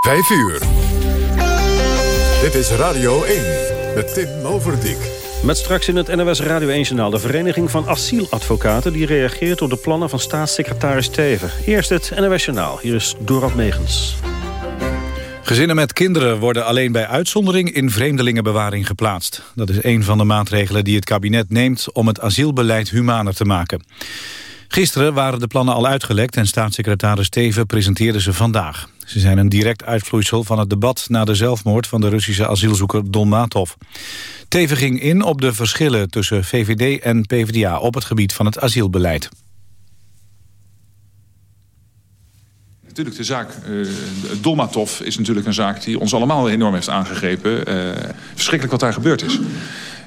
5 uur. Dit is Radio 1 met Tim Overdijk. Met straks in het NOS Radio 1-journaal de Vereniging van Asieladvocaten... die reageert op de plannen van staatssecretaris Teven. Eerst het NOS-journaal. Hier is Dorad Megens. Gezinnen met kinderen worden alleen bij uitzondering in vreemdelingenbewaring geplaatst. Dat is een van de maatregelen die het kabinet neemt om het asielbeleid humaner te maken. Gisteren waren de plannen al uitgelekt en staatssecretaris Teven presenteerde ze vandaag. Ze zijn een direct uitvloeisel van het debat na de zelfmoord van de Russische asielzoeker Don Matov. Teven ging in op de verschillen tussen VVD en PvdA op het gebied van het asielbeleid. Natuurlijk, de zaak uh, Dolmatov is natuurlijk een zaak die ons allemaal enorm heeft aangegrepen. Uh, verschrikkelijk wat daar gebeurd is.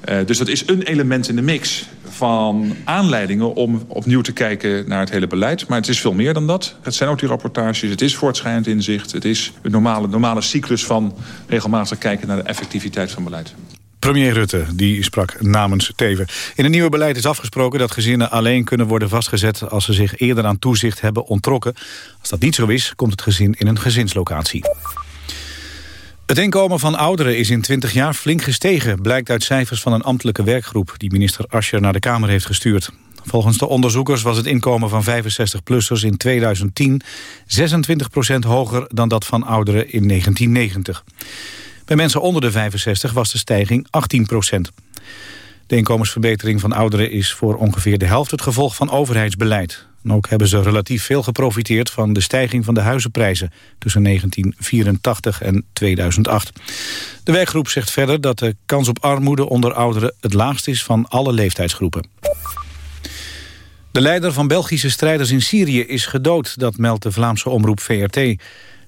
Uh, dus dat is een element in de mix van aanleidingen om opnieuw te kijken naar het hele beleid. Maar het is veel meer dan dat. Het zijn ook die rapportages, het is voortschrijdend inzicht... het is de normale, normale cyclus van regelmatig kijken naar de effectiviteit van beleid. Premier Rutte die sprak namens Teven. In het nieuwe beleid is afgesproken dat gezinnen alleen kunnen worden vastgezet... als ze zich eerder aan toezicht hebben ontrokken. Als dat niet zo is, komt het gezin in een gezinslocatie. Het inkomen van ouderen is in 20 jaar flink gestegen... blijkt uit cijfers van een ambtelijke werkgroep... die minister Ascher naar de Kamer heeft gestuurd. Volgens de onderzoekers was het inkomen van 65-plussers in 2010... 26% hoger dan dat van ouderen in 1990. Bij mensen onder de 65 was de stijging 18 procent. De inkomensverbetering van ouderen is voor ongeveer de helft het gevolg van overheidsbeleid. Ook hebben ze relatief veel geprofiteerd van de stijging van de huizenprijzen tussen 1984 en 2008. De werkgroep zegt verder dat de kans op armoede onder ouderen het laagst is van alle leeftijdsgroepen. De leider van Belgische strijders in Syrië is gedood, dat meldt de Vlaamse omroep VRT. Het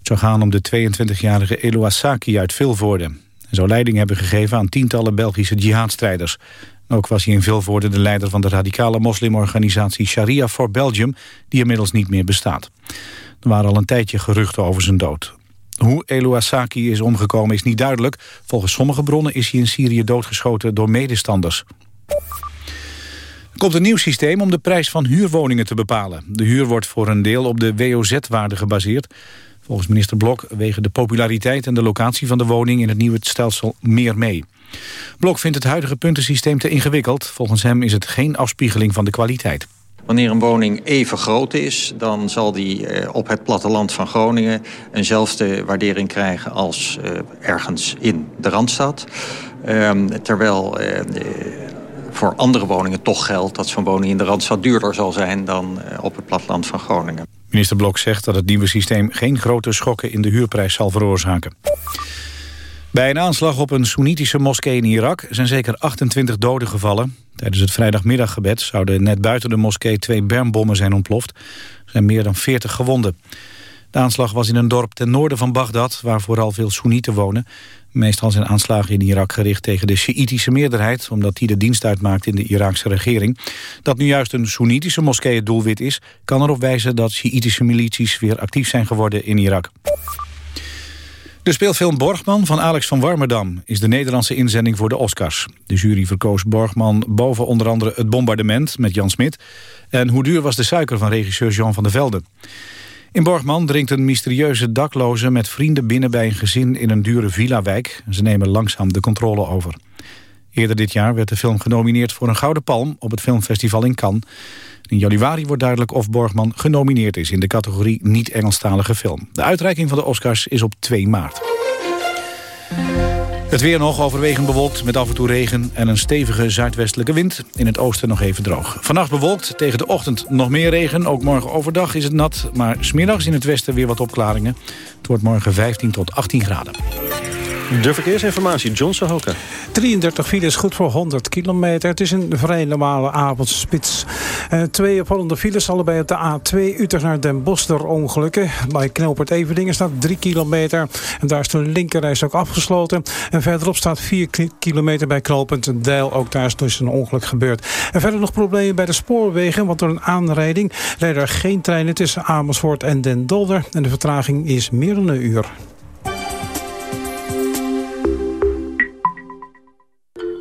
zou gaan om de 22-jarige Eloasaki uit Vilvoorde. Hij zou leiding hebben gegeven aan tientallen Belgische jihadstrijders. Ook was hij in Vilvoorde de leider van de radicale moslimorganisatie Sharia for Belgium... die inmiddels niet meer bestaat. Er waren al een tijdje geruchten over zijn dood. Hoe Eloasaki is omgekomen is niet duidelijk. Volgens sommige bronnen is hij in Syrië doodgeschoten door medestanders. Er komt een nieuw systeem om de prijs van huurwoningen te bepalen. De huur wordt voor een deel op de WOZ-waarde gebaseerd. Volgens minister Blok wegen de populariteit en de locatie van de woning in het nieuwe stelsel meer mee. Blok vindt het huidige puntensysteem te ingewikkeld. Volgens hem is het geen afspiegeling van de kwaliteit. Wanneer een woning even groot is, dan zal die eh, op het platteland van Groningen... eenzelfde waardering krijgen als eh, ergens in de Randstad. Ehm, terwijl eh, voor andere woningen toch geldt dat zo'n woning in de Randstad duurder zal zijn dan op het platteland van Groningen. Minister Blok zegt dat het nieuwe systeem geen grote schokken in de huurprijs zal veroorzaken. Bij een aanslag op een Soenitische moskee in Irak zijn zeker 28 doden gevallen. Tijdens het vrijdagmiddaggebed zouden net buiten de moskee twee bermbommen zijn ontploft. Er zijn meer dan 40 gewonden. De aanslag was in een dorp ten noorden van Bagdad, waar vooral veel Soenieten wonen. Meestal zijn aanslagen in Irak gericht tegen de Sjiïtische meerderheid... omdat die de dienst uitmaakt in de Iraakse regering. Dat nu juist een Soenitische moskee het doelwit is... kan erop wijzen dat Sjiïtische milities weer actief zijn geworden in Irak. De speelfilm Borgman van Alex van Warmerdam is de Nederlandse inzending voor de Oscars. De jury verkoos Borgman boven onder andere Het Bombardement met Jan Smit... en Hoe duur was de suiker van regisseur Jean van der Velde. In Borgman dringt een mysterieuze dakloze met vrienden binnen bij een gezin in een dure villa-wijk. Ze nemen langzaam de controle over. Eerder dit jaar werd de film genomineerd voor een Gouden Palm op het filmfestival in Cannes. In januari wordt duidelijk of Borgman genomineerd is in de categorie niet-Engelstalige film. De uitreiking van de Oscars is op 2 maart. Het weer nog overwegend bewolkt met af en toe regen en een stevige zuidwestelijke wind. In het oosten nog even droog. Vannacht bewolkt, tegen de ochtend nog meer regen. Ook morgen overdag is het nat, maar smiddags in het westen weer wat opklaringen. Het wordt morgen 15 tot 18 graden. De verkeersinformatie, John Sahoka. 33 files, goed voor 100 kilometer. Het is een vrij normale avondspits. Uh, twee opvallende files, allebei op de A2 Utrecht naar Den Bosch door ongelukken. Bij Knopert Everdingen staat 3 kilometer. En daar is de linkerreis ook afgesloten. En verderop staat 4 kilometer bij knooppunt Deil. Ook daar is dus een ongeluk gebeurd. En verder nog problemen bij de spoorwegen. Want door een aanrijding rijden er geen treinen tussen Amersfoort en Den Dolder. En de vertraging is meer dan een uur.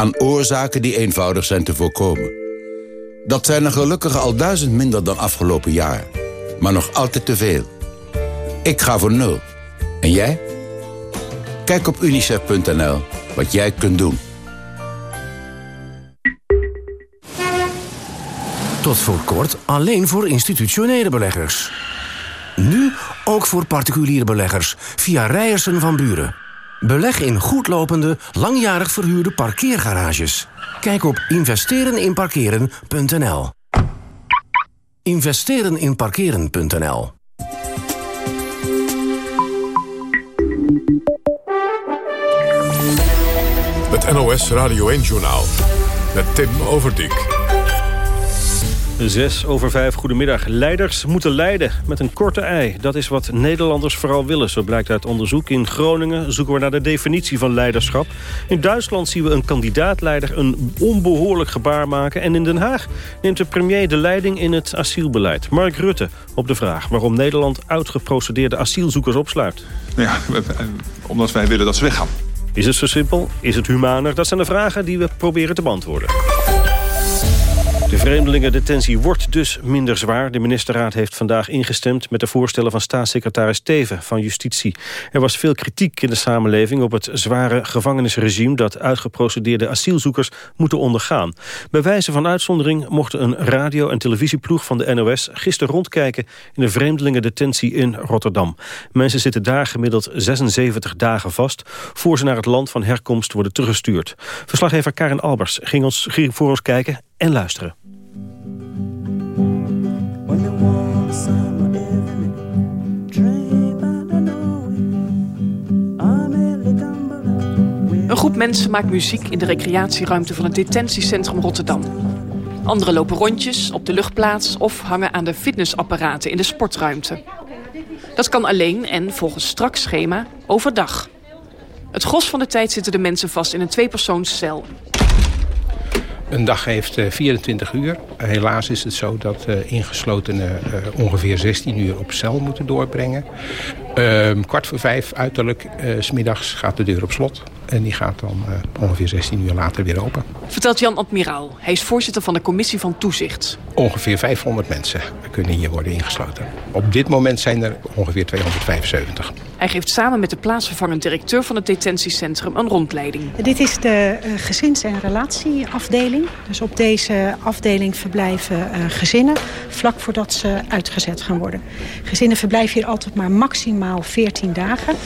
aan oorzaken die eenvoudig zijn te voorkomen. Dat zijn er gelukkig al duizend minder dan afgelopen jaar. Maar nog altijd te veel. Ik ga voor nul. En jij? Kijk op unicef.nl wat jij kunt doen. Tot voor kort alleen voor institutionele beleggers. Nu ook voor particuliere beleggers via Rijersen van Buren. Beleg in goedlopende, langjarig verhuurde parkeergarages. Kijk op investereninparkeren.nl Investereninparkeren.nl Het NOS Radio 1-journaal met Tim Overdijk. Zes over vijf, goedemiddag. Leiders moeten leiden met een korte ei. Dat is wat Nederlanders vooral willen. Zo blijkt uit onderzoek. In Groningen zoeken we naar de definitie van leiderschap. In Duitsland zien we een kandidaatleider een onbehoorlijk gebaar maken. En in Den Haag neemt de premier de leiding in het asielbeleid. Mark Rutte op de vraag waarom Nederland uitgeprocedeerde asielzoekers opsluit. Ja, omdat wij willen dat ze weggaan. Is het zo simpel? Is het humaner? Dat zijn de vragen die we proberen te beantwoorden. De vreemdelingendetentie wordt dus minder zwaar. De ministerraad heeft vandaag ingestemd met de voorstellen van staatssecretaris Teven van Justitie. Er was veel kritiek in de samenleving op het zware gevangenisregime dat uitgeprocedeerde asielzoekers moeten ondergaan. Bij wijze van uitzondering mochten een radio- en televisieploeg van de NOS gisteren rondkijken in de vreemdelingendetentie in Rotterdam. Mensen zitten daar gemiddeld 76 dagen vast voor ze naar het land van herkomst worden teruggestuurd. Verslaggever Karin Albers ging, ons, ging voor ons kijken en luisteren. Groep mensen maakt muziek in de recreatieruimte van het detentiecentrum Rotterdam. Anderen lopen rondjes op de luchtplaats of hangen aan de fitnessapparaten in de sportruimte. Dat kan alleen en volgens strak schema overdag. Het gros van de tijd zitten de mensen vast in een tweepersoonscel. Een dag heeft 24 uur. Helaas is het zo dat uh, ingeslotenen uh, ongeveer 16 uur op cel moeten doorbrengen. Uh, kwart voor vijf uiterlijk, uh, smiddags gaat de deur op slot. En die gaat dan ongeveer 16 uur later weer open. Vertelt Jan Admiraal. Hij is voorzitter van de commissie van toezicht. Ongeveer 500 mensen kunnen hier worden ingesloten. Op dit moment zijn er ongeveer 275. Hij geeft samen met de plaatsvervangend directeur van het detentiecentrum een rondleiding. Dit is de uh, gezins- en relatieafdeling. Dus op deze afdeling verblijven uh, gezinnen vlak voordat ze uitgezet gaan worden. Gezinnen verblijven hier altijd maar maximaal 14 dagen.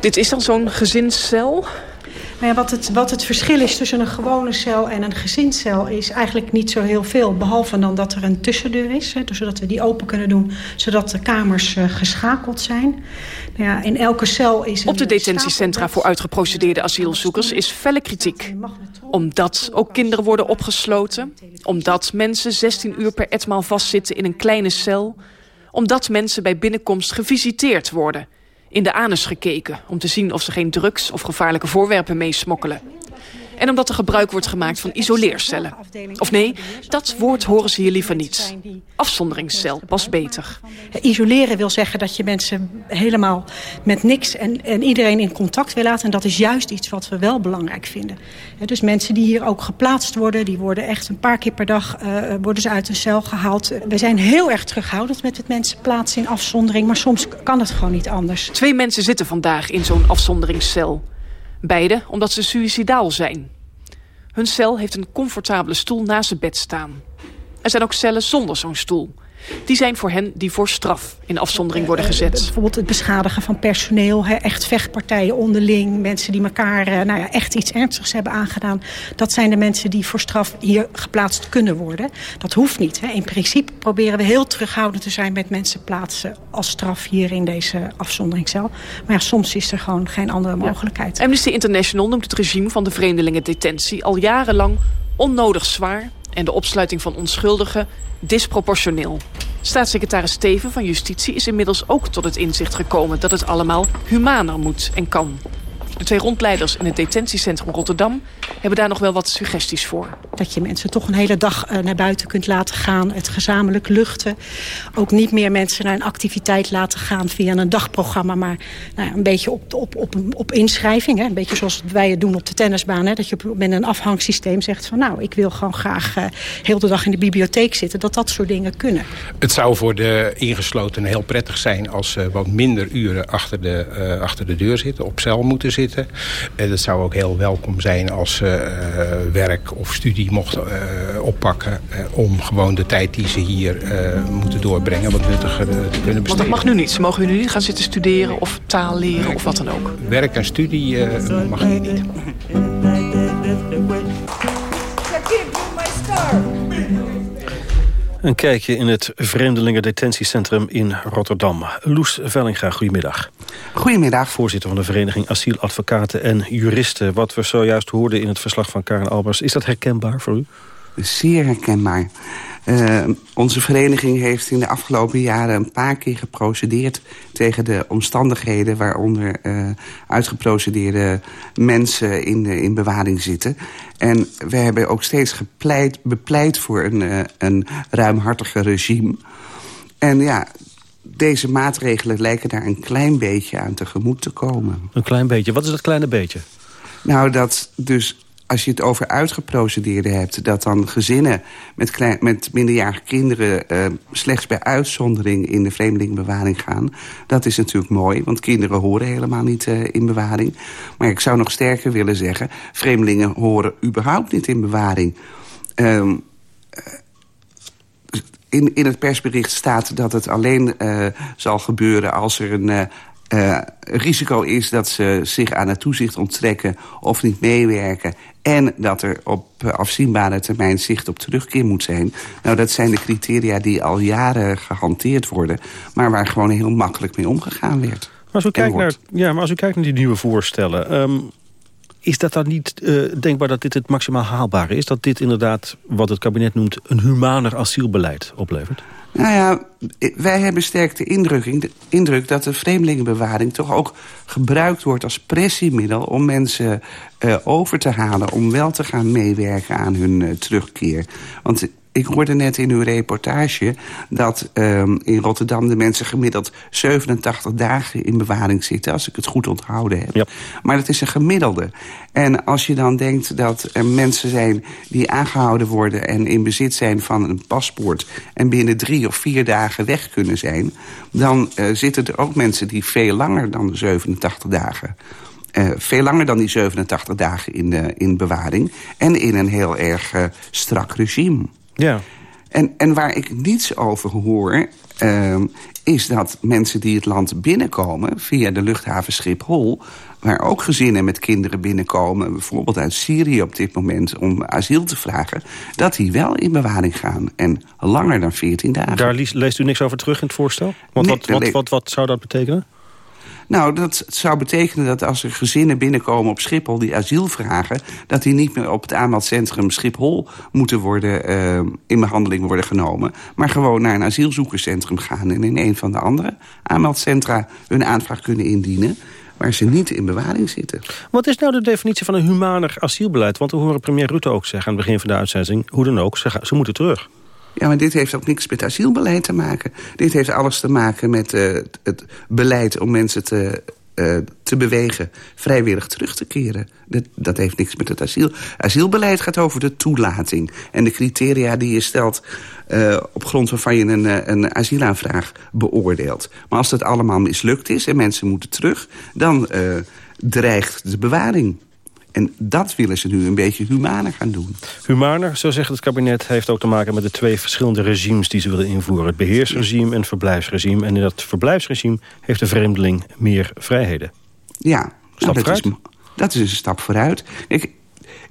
Dit is dan zo'n gezinscel? Nou ja, wat, het, wat het verschil is tussen een gewone cel en een gezinscel is eigenlijk niet zo heel veel. Behalve dan dat er een tussendeur is, hè, dus zodat we die open kunnen doen, zodat de kamers uh, geschakeld zijn. Nou ja, in elke cel is Op de detentiecentra voor uitgeprocedeerde asielzoekers is felle kritiek. Omdat ook kinderen worden opgesloten. Omdat mensen 16 uur per etmaal vastzitten in een kleine cel. Omdat mensen bij binnenkomst gevisiteerd worden in de anus gekeken... om te zien of ze geen drugs of gevaarlijke voorwerpen meesmokkelen. En omdat er gebruik wordt gemaakt van isoleercellen. Of nee, dat woord horen ze hier liever niet. Afzonderingscel past beter. Isoleren wil zeggen dat je mensen helemaal met niks en, en iedereen in contact wil laten. En dat is juist iets wat we wel belangrijk vinden. Dus mensen die hier ook geplaatst worden, die worden echt een paar keer per dag uh, worden ze uit een cel gehaald. We zijn heel erg terughoudend met het mensen plaatsen in afzondering. Maar soms kan het gewoon niet anders. Twee mensen zitten vandaag in zo'n afzonderingscel. Beide omdat ze suïcidaal zijn. Hun cel heeft een comfortabele stoel naast het bed staan. Er zijn ook cellen zonder zo'n stoel. Die zijn voor hen die voor straf in afzondering worden gezet. Bijvoorbeeld het beschadigen van personeel, echt vechtpartijen onderling... mensen die elkaar eh, nou ja, echt iets ernstigs hebben aangedaan. Dat zijn de mensen die voor straf hier geplaatst kunnen worden. Dat hoeft niet. Hè. In principe proberen we heel terughoudend te zijn met mensen plaatsen... als straf hier in deze afzonderingscel. Maar ja, soms is er gewoon geen andere mogelijkheid. Amnesty International noemt het regime van de vreemdelingendetentie... al jarenlang onnodig zwaar en de opsluiting van onschuldigen disproportioneel. Staatssecretaris Steven van Justitie is inmiddels ook tot het inzicht gekomen... dat het allemaal humaner moet en kan. De twee rondleiders in het detentiecentrum Rotterdam hebben daar nog wel wat suggesties voor. Dat je mensen toch een hele dag eh, naar buiten kunt laten gaan. Het gezamenlijk luchten. Ook niet meer mensen naar een activiteit laten gaan via een dagprogramma. Maar nou, een beetje op, op, op, op inschrijving. Hè. Een beetje zoals wij het doen op de tennisbaan. Hè. Dat je met een afhangsysteem zegt van nou ik wil gewoon graag uh, heel de dag in de bibliotheek zitten. Dat dat soort dingen kunnen. Het zou voor de ingeslotenen heel prettig zijn als ze wat minder uren achter de, uh, achter de deur zitten. Op cel moeten zitten. En het zou ook heel welkom zijn als ze uh, werk of studie mochten uh, oppakken... Uh, om gewoon de tijd die ze hier moeten doorbrengen... wat nuttiger te kunnen besteden. Want dat mag nu niet. Ze mogen nu niet gaan zitten studeren of taal leren of wat dan ook. Werk en studie mag nu niet. Een kijkje in het Vreemdelingen-detentiecentrum in Rotterdam. Loes Vellinga, goedemiddag. Goedemiddag. Voorzitter van de Vereniging Asieladvocaten en Juristen. Wat we zojuist hoorden in het verslag van Karen Albers... is dat herkenbaar voor u? Zeer herkenbaar. Uh, onze vereniging heeft in de afgelopen jaren een paar keer geprocedeerd... tegen de omstandigheden waaronder uh, uitgeprocedeerde mensen in, de, in bewaring zitten. En we hebben ook steeds gepleit, bepleit voor een, uh, een ruimhartiger regime. En ja, deze maatregelen lijken daar een klein beetje aan tegemoet te komen. Een klein beetje? Wat is dat kleine beetje? Nou, dat dus als je het over uitgeprocedeerden hebt... dat dan gezinnen met, met minderjarige kinderen... Uh, slechts bij uitzondering in de vreemdelingenbewaring gaan... dat is natuurlijk mooi, want kinderen horen helemaal niet uh, in bewaring. Maar ik zou nog sterker willen zeggen... vreemdelingen horen überhaupt niet in bewaring. Uh, in, in het persbericht staat dat het alleen zal gebeuren... als er een uh, uh, risico is dat ze zich aan het toezicht onttrekken... of niet meewerken en dat er op afzienbare termijn zicht op terugkeer moet zijn. Nou, dat zijn de criteria die al jaren gehanteerd worden... maar waar gewoon heel makkelijk mee omgegaan werd. Maar als u, kijkt naar, ja, maar als u kijkt naar die nieuwe voorstellen... Um, is dat dan niet uh, denkbaar dat dit het maximaal haalbare is? Dat dit inderdaad, wat het kabinet noemt... een humaner asielbeleid oplevert? Nou ja, wij hebben sterk de indruk, de indruk dat de vreemdelingenbewaring... toch ook gebruikt wordt als pressiemiddel om mensen uh, over te halen... om wel te gaan meewerken aan hun uh, terugkeer. Want ik hoorde net in uw reportage dat um, in Rotterdam de mensen gemiddeld 87 dagen in bewaring zitten, als ik het goed onthouden heb. Ja. Maar dat is een gemiddelde. En als je dan denkt dat er mensen zijn die aangehouden worden en in bezit zijn van een paspoort en binnen drie of vier dagen weg kunnen zijn, dan uh, zitten er ook mensen die veel langer dan de 87 dagen uh, veel langer dan die 87 dagen in, uh, in bewaring. En in een heel erg uh, strak regime. Ja. En, en waar ik niets over hoor... Uh, is dat mensen die het land binnenkomen via de luchthaven Schiphol... waar ook gezinnen met kinderen binnenkomen... bijvoorbeeld uit Syrië op dit moment om asiel te vragen... dat die wel in bewaring gaan en langer dan 14 dagen. Daar leest u niks over terug in het voorstel? Want nee, wat, wat, wat, wat zou dat betekenen? Nou, dat zou betekenen dat als er gezinnen binnenkomen op Schiphol... die asiel vragen, dat die niet meer op het aanmeldcentrum Schiphol... moeten worden, uh, in behandeling worden genomen... maar gewoon naar een asielzoekerscentrum gaan... en in een van de andere aanmeldcentra hun aanvraag kunnen indienen waar ze niet in bewaring zitten. Wat is nou de definitie van een humaner asielbeleid? Want we horen premier Rutte ook zeggen aan het begin van de uitzending... hoe dan ook, ze moeten terug. Ja, maar dit heeft ook niks met asielbeleid te maken. Dit heeft alles te maken met uh, het beleid om mensen te, uh, te bewegen... vrijwillig terug te keren. Dat, dat heeft niks met het asiel. Asielbeleid gaat over de toelating. En de criteria die je stelt uh, op grond waarvan je een, een asielaanvraag beoordeelt. Maar als dat allemaal mislukt is en mensen moeten terug... dan dreigt de bewaring. En dat willen ze nu een beetje humaner gaan doen. Humaner, zo zegt het kabinet, heeft ook te maken met de twee verschillende regimes die ze willen invoeren. Het beheersregime en het verblijfsregime. En in dat verblijfsregime heeft de vreemdeling meer vrijheden. Ja, nou, dat, is, dat is een stap vooruit. Kijk,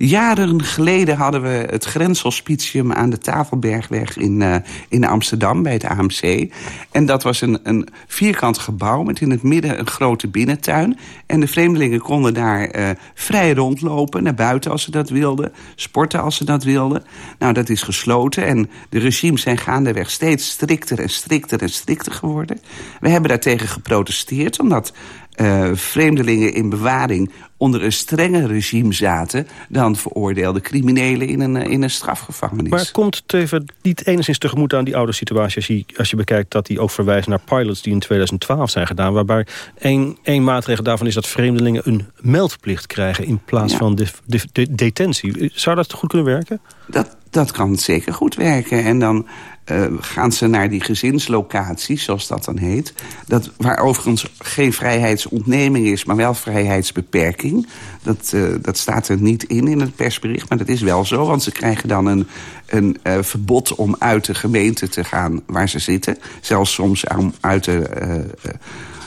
jaren geleden hadden we het grenshospitium aan de Tafelbergweg in, eh, in Amsterdam bij het AMC. En dat was een, een vierkant gebouw met in het midden een grote binnentuin. En de vreemdelingen konden daar eh, vrij rondlopen, naar buiten als ze dat wilden. Sporten als ze dat wilden. Nou, dat is gesloten en de regimes zijn gaandeweg steeds strikter en strikter en strikter geworden. We hebben daartegen geprotesteerd omdat eh, vreemdelingen in bewaring onder een strenger regime zaten... dan veroordeelde criminelen in een, eh, in een strafgevangenis. Maar komt Teven niet enigszins tegemoet aan die oude situatie... als je, als je bekijkt dat hij ook verwijst naar pilots die in 2012 zijn gedaan... waarbij één, één maatregel daarvan is dat vreemdelingen een meldplicht krijgen... in plaats Ja. van de, de, de- detentie. Zou dat goed kunnen werken? Dat, dat kan zeker goed werken. En dan eh, gaan ze naar die gezinslocaties, zoals dat dan heet. Dat, waar overigens geen vrijheidsontneming is, maar wel vrijheidsbeperking. Dat, eh, dat staat er niet in in het persbericht, maar dat is wel zo. Want ze krijgen dan een, een eh, verbod om uit de gemeente te gaan waar ze zitten. Zelfs soms om uit de...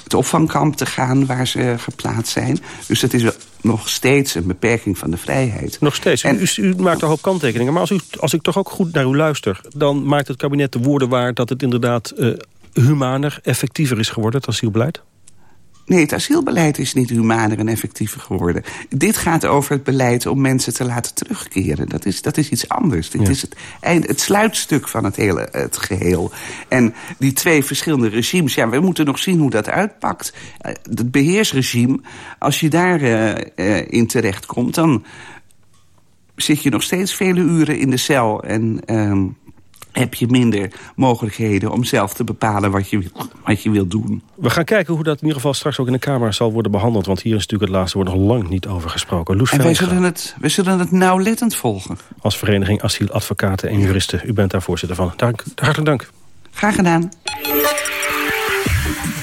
het opvangkamp te gaan waar ze geplaatst zijn. Dus het is nog steeds een beperking van de vrijheid. Nog steeds. U, u maakt een hoop kanttekeningen. Maar als, u, als ik toch ook goed naar u luister... dan maakt het kabinet de woorden waar dat het inderdaad eh, humaner, effectiever is geworden, het asielbeleid? Nee, het asielbeleid is niet humaner en effectiever geworden. Dit gaat over het beleid om mensen te laten terugkeren. Dat is, dat is iets anders. Dit is het, eind, het sluitstuk van het hele het geheel. En die twee verschillende regimes, ja, we moeten nog zien hoe dat uitpakt. Eh, Het beheersregime, als je daar eh, eh, in terechtkomt... dan zit je nog steeds vele uren in de cel... en ehm, heb je minder mogelijkheden om zelf te bepalen wat je, wat je wilt doen. We gaan kijken hoe dat in ieder geval straks ook in de Kamer zal worden behandeld. Want hier is natuurlijk het laatste woord nog lang niet over gesproken. Loes En wij zullen, het, wij zullen het nauwlettend volgen. als vereniging Asieladvocaten en Juristen. U bent daar voorzitter van. Dank, hartelijk dank. Graag gedaan.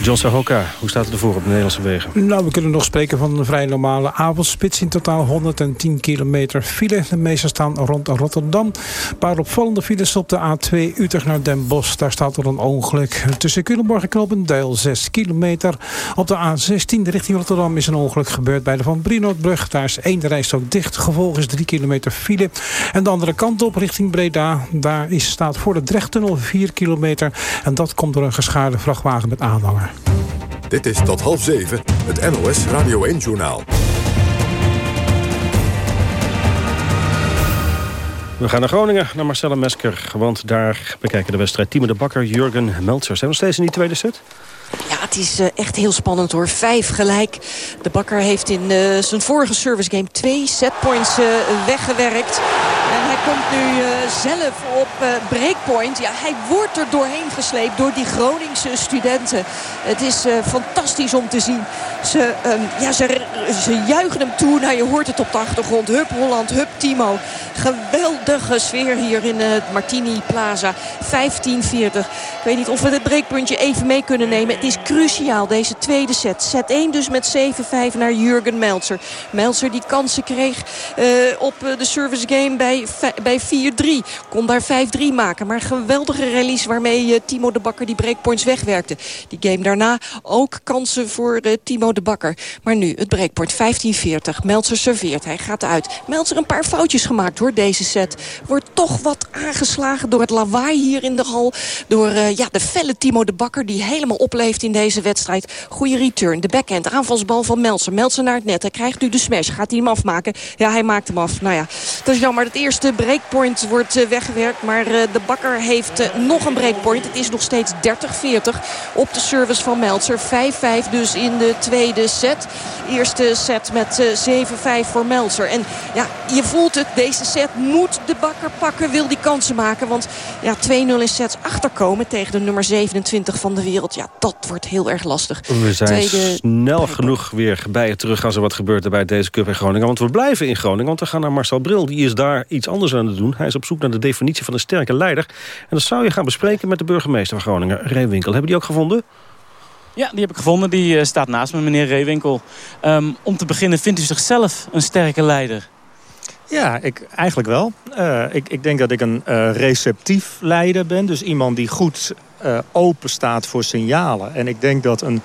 John Sahoka, hoe staat het ervoor op de Nederlandse wegen? Nou, we kunnen nog spreken van een vrij normale avondspits. In totaal 110 kilometer file. De meeste staan rond Rotterdam. Een paar opvallende files op de A2 Utrecht naar Den Bosch. Daar staat er een ongeluk. Tussen Culemborg en Knopendijl 6 kilometer. Op de A16 richting Rotterdam is een ongeluk gebeurd bij de Van Brienoordbrug. Daar is één rijstrook dicht. Gevolg is 3 kilometer file. En de andere kant op richting Breda. Daar is, staat voor de Drechttunnel 4 kilometer. En dat komt door een geschaarde vrachtwagen met aanhanger. Dit is tot half zeven het NOS Radio 1-journaal. We gaan naar Groningen, naar Marcella Mesker. Want daar bekijken de wedstrijd Timo de Bakker, Jurgen Meltzer. Zijn we nog steeds in die tweede set? Ja, het is eh, echt heel spannend hoor. Vijf gelijk. De Bakker heeft in eh, zijn vorige service game twee setpoints eh, weggewerkt. En hij komt nu zelf op breakpoint. Ja, hij wordt er doorheen gesleept door die Groningse studenten. Het is fantastisch om te zien. Ze, ehm, ja, ze, ze juichen hem toe. Nou, je hoort het op de achtergrond. Hup Holland, hup Timo. Geweldige sfeer hier in het Martini Plaza. 15-40. Ik weet niet of we het breakpuntje even mee kunnen nemen. Het is cruciaal, deze tweede set. Set 1 dus met 7-5 naar Jurgen Meltzer. Meltzer die kansen kreeg eh, op eh, de service game bij, bij 4-3. Kon daar 5-3 maken. Maar geweldige release waarmee eh, Timo de Bakker die breakpoints wegwerkte. Die game daarna ook kansen voor Timo de Bakker. Maar nu het breakpoint 15-40. Meltzer serveert. Hij gaat uit. Meltzer een paar foutjes gemaakt hoor deze set. Wordt toch wat aangeslagen door het lawaai hier in de hal. Door ja, de felle Timo de Bakker die helemaal opleeft in deze wedstrijd. Goede return. De backhand. Aanvalsbal van Meltzer. Meltzer naar het net. Hij krijgt nu de smash. Gaat hij hem afmaken? Ja, hij maakt hem af. Nou ja, dat is jammer. Het eerste breakpoint wordt eh, weggewerkt. Maar eh, de Bakker heeft eh, nog een breakpoint. Het is nog steeds 30-40 op de service van Meltzer. 5-5 dus in de tweede set. Eerste set met eh, 7-5 voor Meltzer. En ja, je voelt het. Deze set moet de Bakker pakken. Wil die kansen maken. Want ja, 2-0 in sets achterkomen tegen de nummer 27 van de wereld. Ja, dat wordt heel erg lastig. We zijn Tweede snel genoeg weer bij je terug als er wat gebeurt er bij deze Cup in Groningen. Want we blijven in Groningen, want we gaan naar Marcel Bril. Die is daar iets anders aan het doen. Hij is op zoek naar de definitie van een sterke leider. En dat zou je gaan bespreken met de burgemeester van Groningen, Ray Winkel. Hebben die ook gevonden? Ja, die heb ik gevonden. Die uh, staat naast me, meneer Reewinkel. Um, om te beginnen, vindt u zichzelf een sterke leider? Ja, ik, eigenlijk wel. Uh, ik, ik denk dat ik een uh, receptief leider ben. Dus iemand die goed open staat voor signalen. En ik denk dat een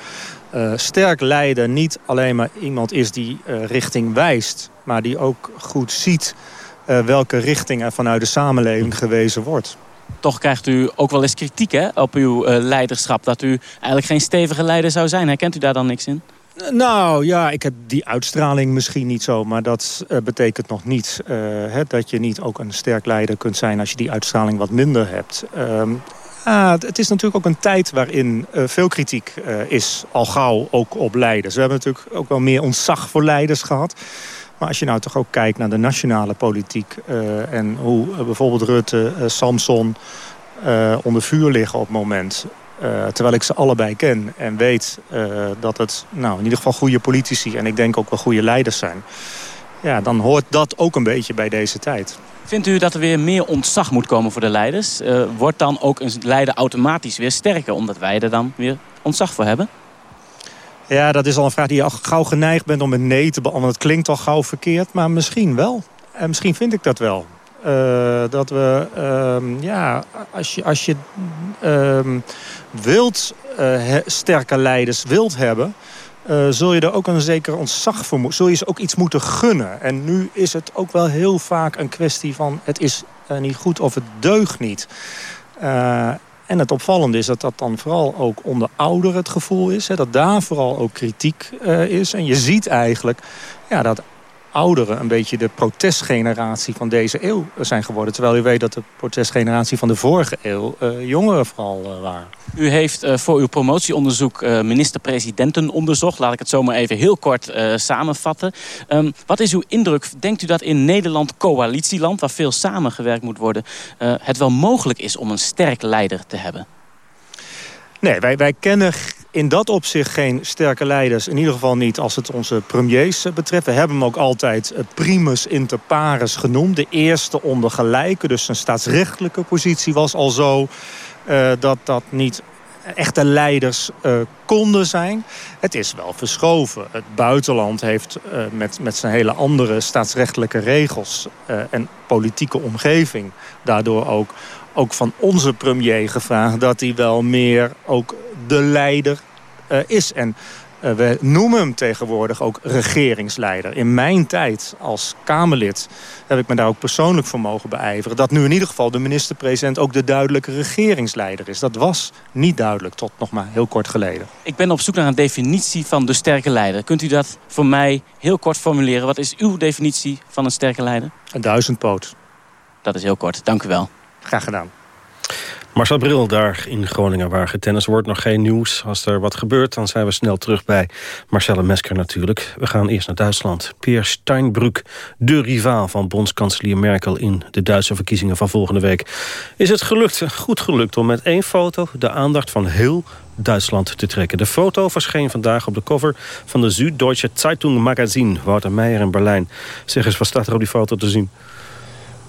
sterk leider niet alleen maar iemand is die richting wijst. Maar die ook goed ziet welke richting er vanuit de samenleving gewezen wordt toch krijgt u ook wel eens kritiek hè, op uw uh, leiderschap. Dat u eigenlijk geen stevige leider zou zijn. Herkent u daar dan niks in? Nou ja, ik heb die uitstraling misschien niet zo. Maar dat uh, betekent nog niet uh, hè, dat je niet ook een sterk leider kunt zijn... als je die uitstraling wat minder hebt. Um, het is natuurlijk ook een tijd waarin veel kritiek is. Al gauw ook op leiders. We hebben natuurlijk ook wel meer ontzag voor leiders gehad. Maar als je nou toch ook kijkt naar de nationale politiek... Uh, en hoe bijvoorbeeld Rutte, Samson onder vuur liggen op het moment... terwijl ik ze allebei ken en weet dat het nou, in ieder geval goede politici... en ik denk ook wel goede leiders zijn... ja, dan hoort dat ook een beetje bij deze tijd. Vindt u dat er weer meer ontzag moet komen voor de leiders? wordt dan ook een leider automatisch weer sterker... omdat wij er dan weer ontzag voor hebben? Ja, dat is al een vraag die je gauw geneigd bent om met nee te beantwoorden. Het klinkt al gauw verkeerd, maar misschien wel. En misschien vind ik dat wel. Uh, dat we, uh, ja, als je, als je uh, wilt, uh, sterke leiders wilt hebben... Uh, zul je er ook een zeker ontzag voor moeten. Zul je ze ook iets moeten gunnen. En nu is het ook wel heel vaak een kwestie van... het is niet goed of het deugt niet. En het opvallende is dat dat dan vooral ook onder ouderen het gevoel is. Hè, dat daar vooral ook kritiek is. En je ziet eigenlijk ja, dat ouderen een beetje de protestgeneratie van deze eeuw zijn geworden. Terwijl u weet dat de protestgeneratie van de vorige eeuw uh, jongeren vooral uh, waren. U heeft uh, voor uw promotieonderzoek minister-presidenten onderzocht. Laat ik het zomaar even heel kort samenvatten. Um, wat is uw indruk? Denkt u dat in Nederland, coalitieland, waar veel samengewerkt moet worden... het wel mogelijk is om een sterk leider te hebben? Nee, wij, wij kennen in dat opzicht geen sterke leiders. In ieder geval niet als het onze premiers betreft. We hebben hem ook altijd primus inter pares genoemd. De eerste onder gelijken. Dus zijn staatsrechtelijke positie was al zo... Uh, dat dat niet echte leiders uh, konden zijn. Het is wel verschoven. Het buitenland heeft uh, met, met zijn hele andere staatsrechtelijke regels... En politieke omgeving daardoor ook ook van onze premier gevraagd... dat hij wel meer ook de leider uh, is. En uh, we noemen hem tegenwoordig ook regeringsleider. In mijn tijd als Kamerlid heb ik me daar ook persoonlijk voor mogen beijveren... dat nu in ieder geval de minister-president ook de duidelijke regeringsleider is. Dat was niet duidelijk tot nog maar heel kort geleden. Ik ben op zoek naar een definitie van de sterke leider. Kunt u dat voor mij heel kort formuleren? Wat is uw definitie van een sterke leider? Een duizendpoot. Dat is heel kort, dank u wel. Graag gedaan. Marcel Bril daar in Groningen waar getennis wordt. Nog geen nieuws. Als er wat gebeurt, dan zijn we snel terug bij Marcelle Mesker natuurlijk. We gaan eerst naar Duitsland. Peer Steinbrück, de rivaal van bondskanselier Merkel... in de Duitse verkiezingen van volgende week. Is het gelukt, goed gelukt om met één foto... de aandacht van heel Duitsland te trekken. De foto verscheen vandaag op de cover van de Süddeutsche Zeitung Magazine. Wouter Meijer in Berlijn. Zeg eens, wat staat er op die foto te zien?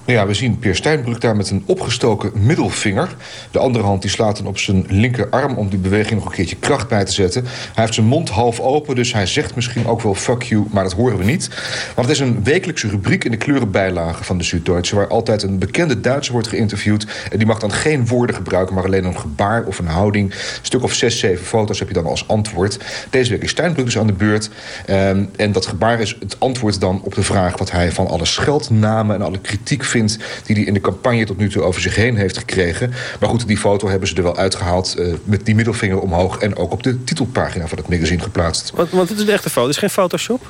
Ja, we zien Peer Steinbrück daar met een opgestoken middelvinger. De andere hand die slaat dan op zijn linkerarm... om die beweging nog een keertje kracht bij te zetten. Hij heeft zijn mond half open, dus hij zegt misschien ook wel fuck you... maar dat horen we niet. Want het is een wekelijkse rubriek in de kleurenbijlage van de Süddeutsche... waar altijd een bekende Duitser wordt geïnterviewd. En die mag dan geen woorden gebruiken, maar alleen een gebaar of een houding. Een stuk of zes, zeven foto's heb je dan als antwoord. Deze week is Steinbrück dus aan de beurt. Um, en dat gebaar is het antwoord dan op de vraag... wat hij van alle scheldnamen en alle kritiek vindt die hij in de campagne tot nu toe over zich heen heeft gekregen. Maar goed, die foto hebben ze er wel uitgehaald uh, met die middelvinger omhoog... en ook op de titelpagina van het magazine geplaatst. Want, want het is een echte foto, het is geen Photoshop?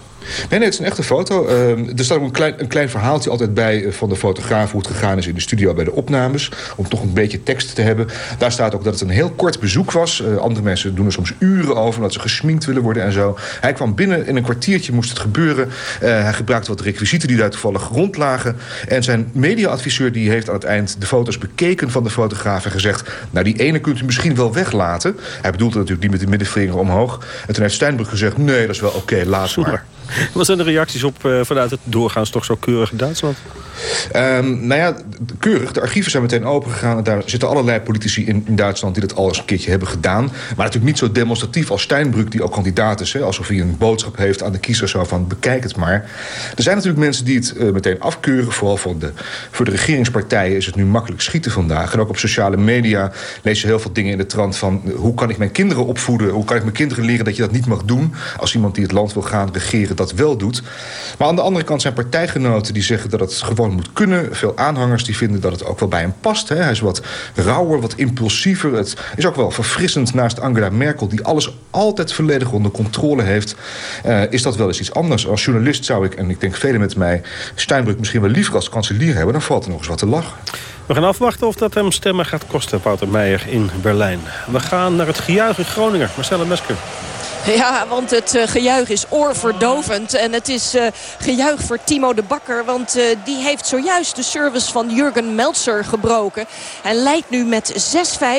Nee, nee, het is een echte foto. Uh, er staat ook een klein, een klein verhaaltje altijd bij uh, van de fotograaf... hoe het gegaan is in de studio bij de opnames. Om toch een beetje tekst te hebben. Daar staat ook dat het een heel kort bezoek was. Uh, andere mensen doen er soms uren over... omdat ze gesminkt willen worden en zo. Hij kwam binnen, in een kwartiertje moest het gebeuren. hij gebruikte wat requisieten die daar toevallig rondlagen. En zijn mediaadviseur die heeft aan het eind de foto's bekeken van de fotograaf... en gezegd, nou die ene kunt u misschien wel weglaten. Hij bedoelde natuurlijk die met de middenvinger omhoog. En toen heeft Steinbrück gezegd, nee, dat is wel oké, okay, laat maar. Wat zijn de reacties op uh, vanuit het doorgaans toch zo keurige Duitsland? Um, nou ja, keurig. De archieven zijn meteen opengegaan. En daar zitten allerlei politici in, in Duitsland die dat al eens een keertje hebben gedaan. Maar natuurlijk niet zo demonstratief als Steinbrück, die ook kandidaat is. Hè, alsof hij een boodschap heeft aan de kiezer zo van bekijk het maar. Er zijn natuurlijk mensen die het uh, meteen afkeuren. Vooral voor de, voor de regeringspartijen is het nu makkelijk schieten vandaag. En ook op sociale media lees je heel veel dingen in de trant van... hoe kan ik mijn kinderen opvoeden? Hoe kan ik mijn kinderen leren dat je dat niet mag doen... als iemand die het land wil gaan regeren dat wel doet? Maar aan de andere kant zijn partijgenoten die zeggen dat het gewoon moet kunnen. Veel aanhangers die vinden dat het ook wel bij hem past. Hè. Hij is wat rauwer, wat impulsiever. Het is ook wel verfrissend naast Angela Merkel... die alles altijd volledig onder controle heeft. Uh, is dat wel eens iets anders. Als journalist zou ik, en ik denk velen met mij... Steinbrück misschien wel liever als kanselier hebben... dan valt er nog eens wat te lachen. We gaan afwachten of dat hem stemmen gaat kosten, Wouter Meijer in Berlijn. We gaan naar het gejuich in Groningen. Marcella Mesker. Ja, want het uh, gejuich is oorverdovend. En het is uh, gejuich voor Timo de Bakker. Want uh, die heeft zojuist de service van Jurgen Meltzer gebroken. Hij leidt nu met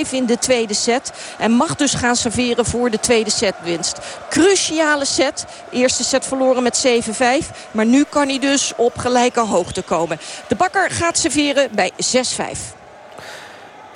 6-5 in de tweede set. En mag dus gaan serveren voor de tweede setwinst. Cruciale set. Eerste set verloren met 7-5. Maar nu kan hij dus op gelijke hoogte komen. De Bakker gaat serveren bij 6-5.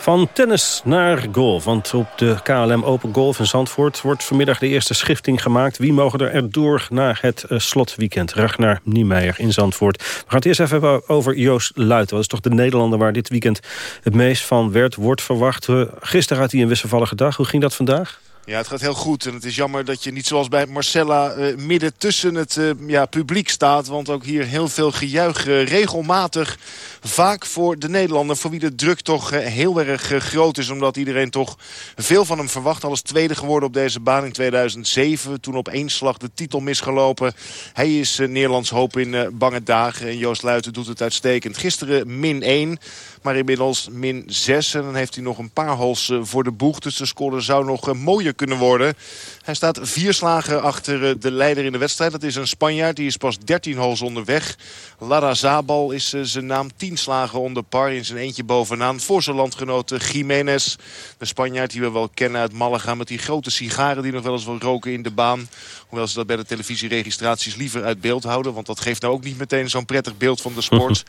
Van tennis naar golf. Want op de KLM Open Golf in Zandvoort wordt vanmiddag de eerste schifting gemaakt. Wie mogen er erdoor naar het uh, slotweekend? Ragnar Niemeyer in Zandvoort. We gaan het eerst even hebben over Joost Luiten. Dat is toch de Nederlander waar dit weekend het meest van werd, wordt verwacht. Uh, gisteren had hij een wisselvallige dag. Hoe ging dat vandaag? Ja, het gaat heel goed. En het is jammer dat je niet zoals bij Marcella uh, midden tussen het uh, ja, publiek staat. Want ook hier heel veel gejuich uh, regelmatig. Vaak voor de Nederlander, voor wie de druk toch heel erg groot is. Omdat iedereen toch veel van hem verwacht. Al is tweede geworden op deze baan in 2007. Toen op één slag de titel misgelopen. Hij is Nederlands hoop in bange dagen. En Joost Luiten doet het uitstekend. Gisteren min 1. Maar inmiddels min 6. En dan heeft hij nog een paar holes voor de boeg. Dus de score zou nog mooier kunnen worden. Hij staat vier slagen achter de leider in de wedstrijd. Dat is een Spanjaard. Die is pas 13 holes onderweg. Lara Zabal is zijn naam. 10 slagen onder par in zijn eentje bovenaan. Voor zijn landgenoot Jiménez. De Spanjaard die we wel kennen uit Malaga. Met die grote sigaren die nog wel eens wil roken in de baan. Hoewel ze dat bij de televisieregistraties liever uit beeld houden. Want dat geeft nou ook niet meteen zo'n prettig beeld van de sport.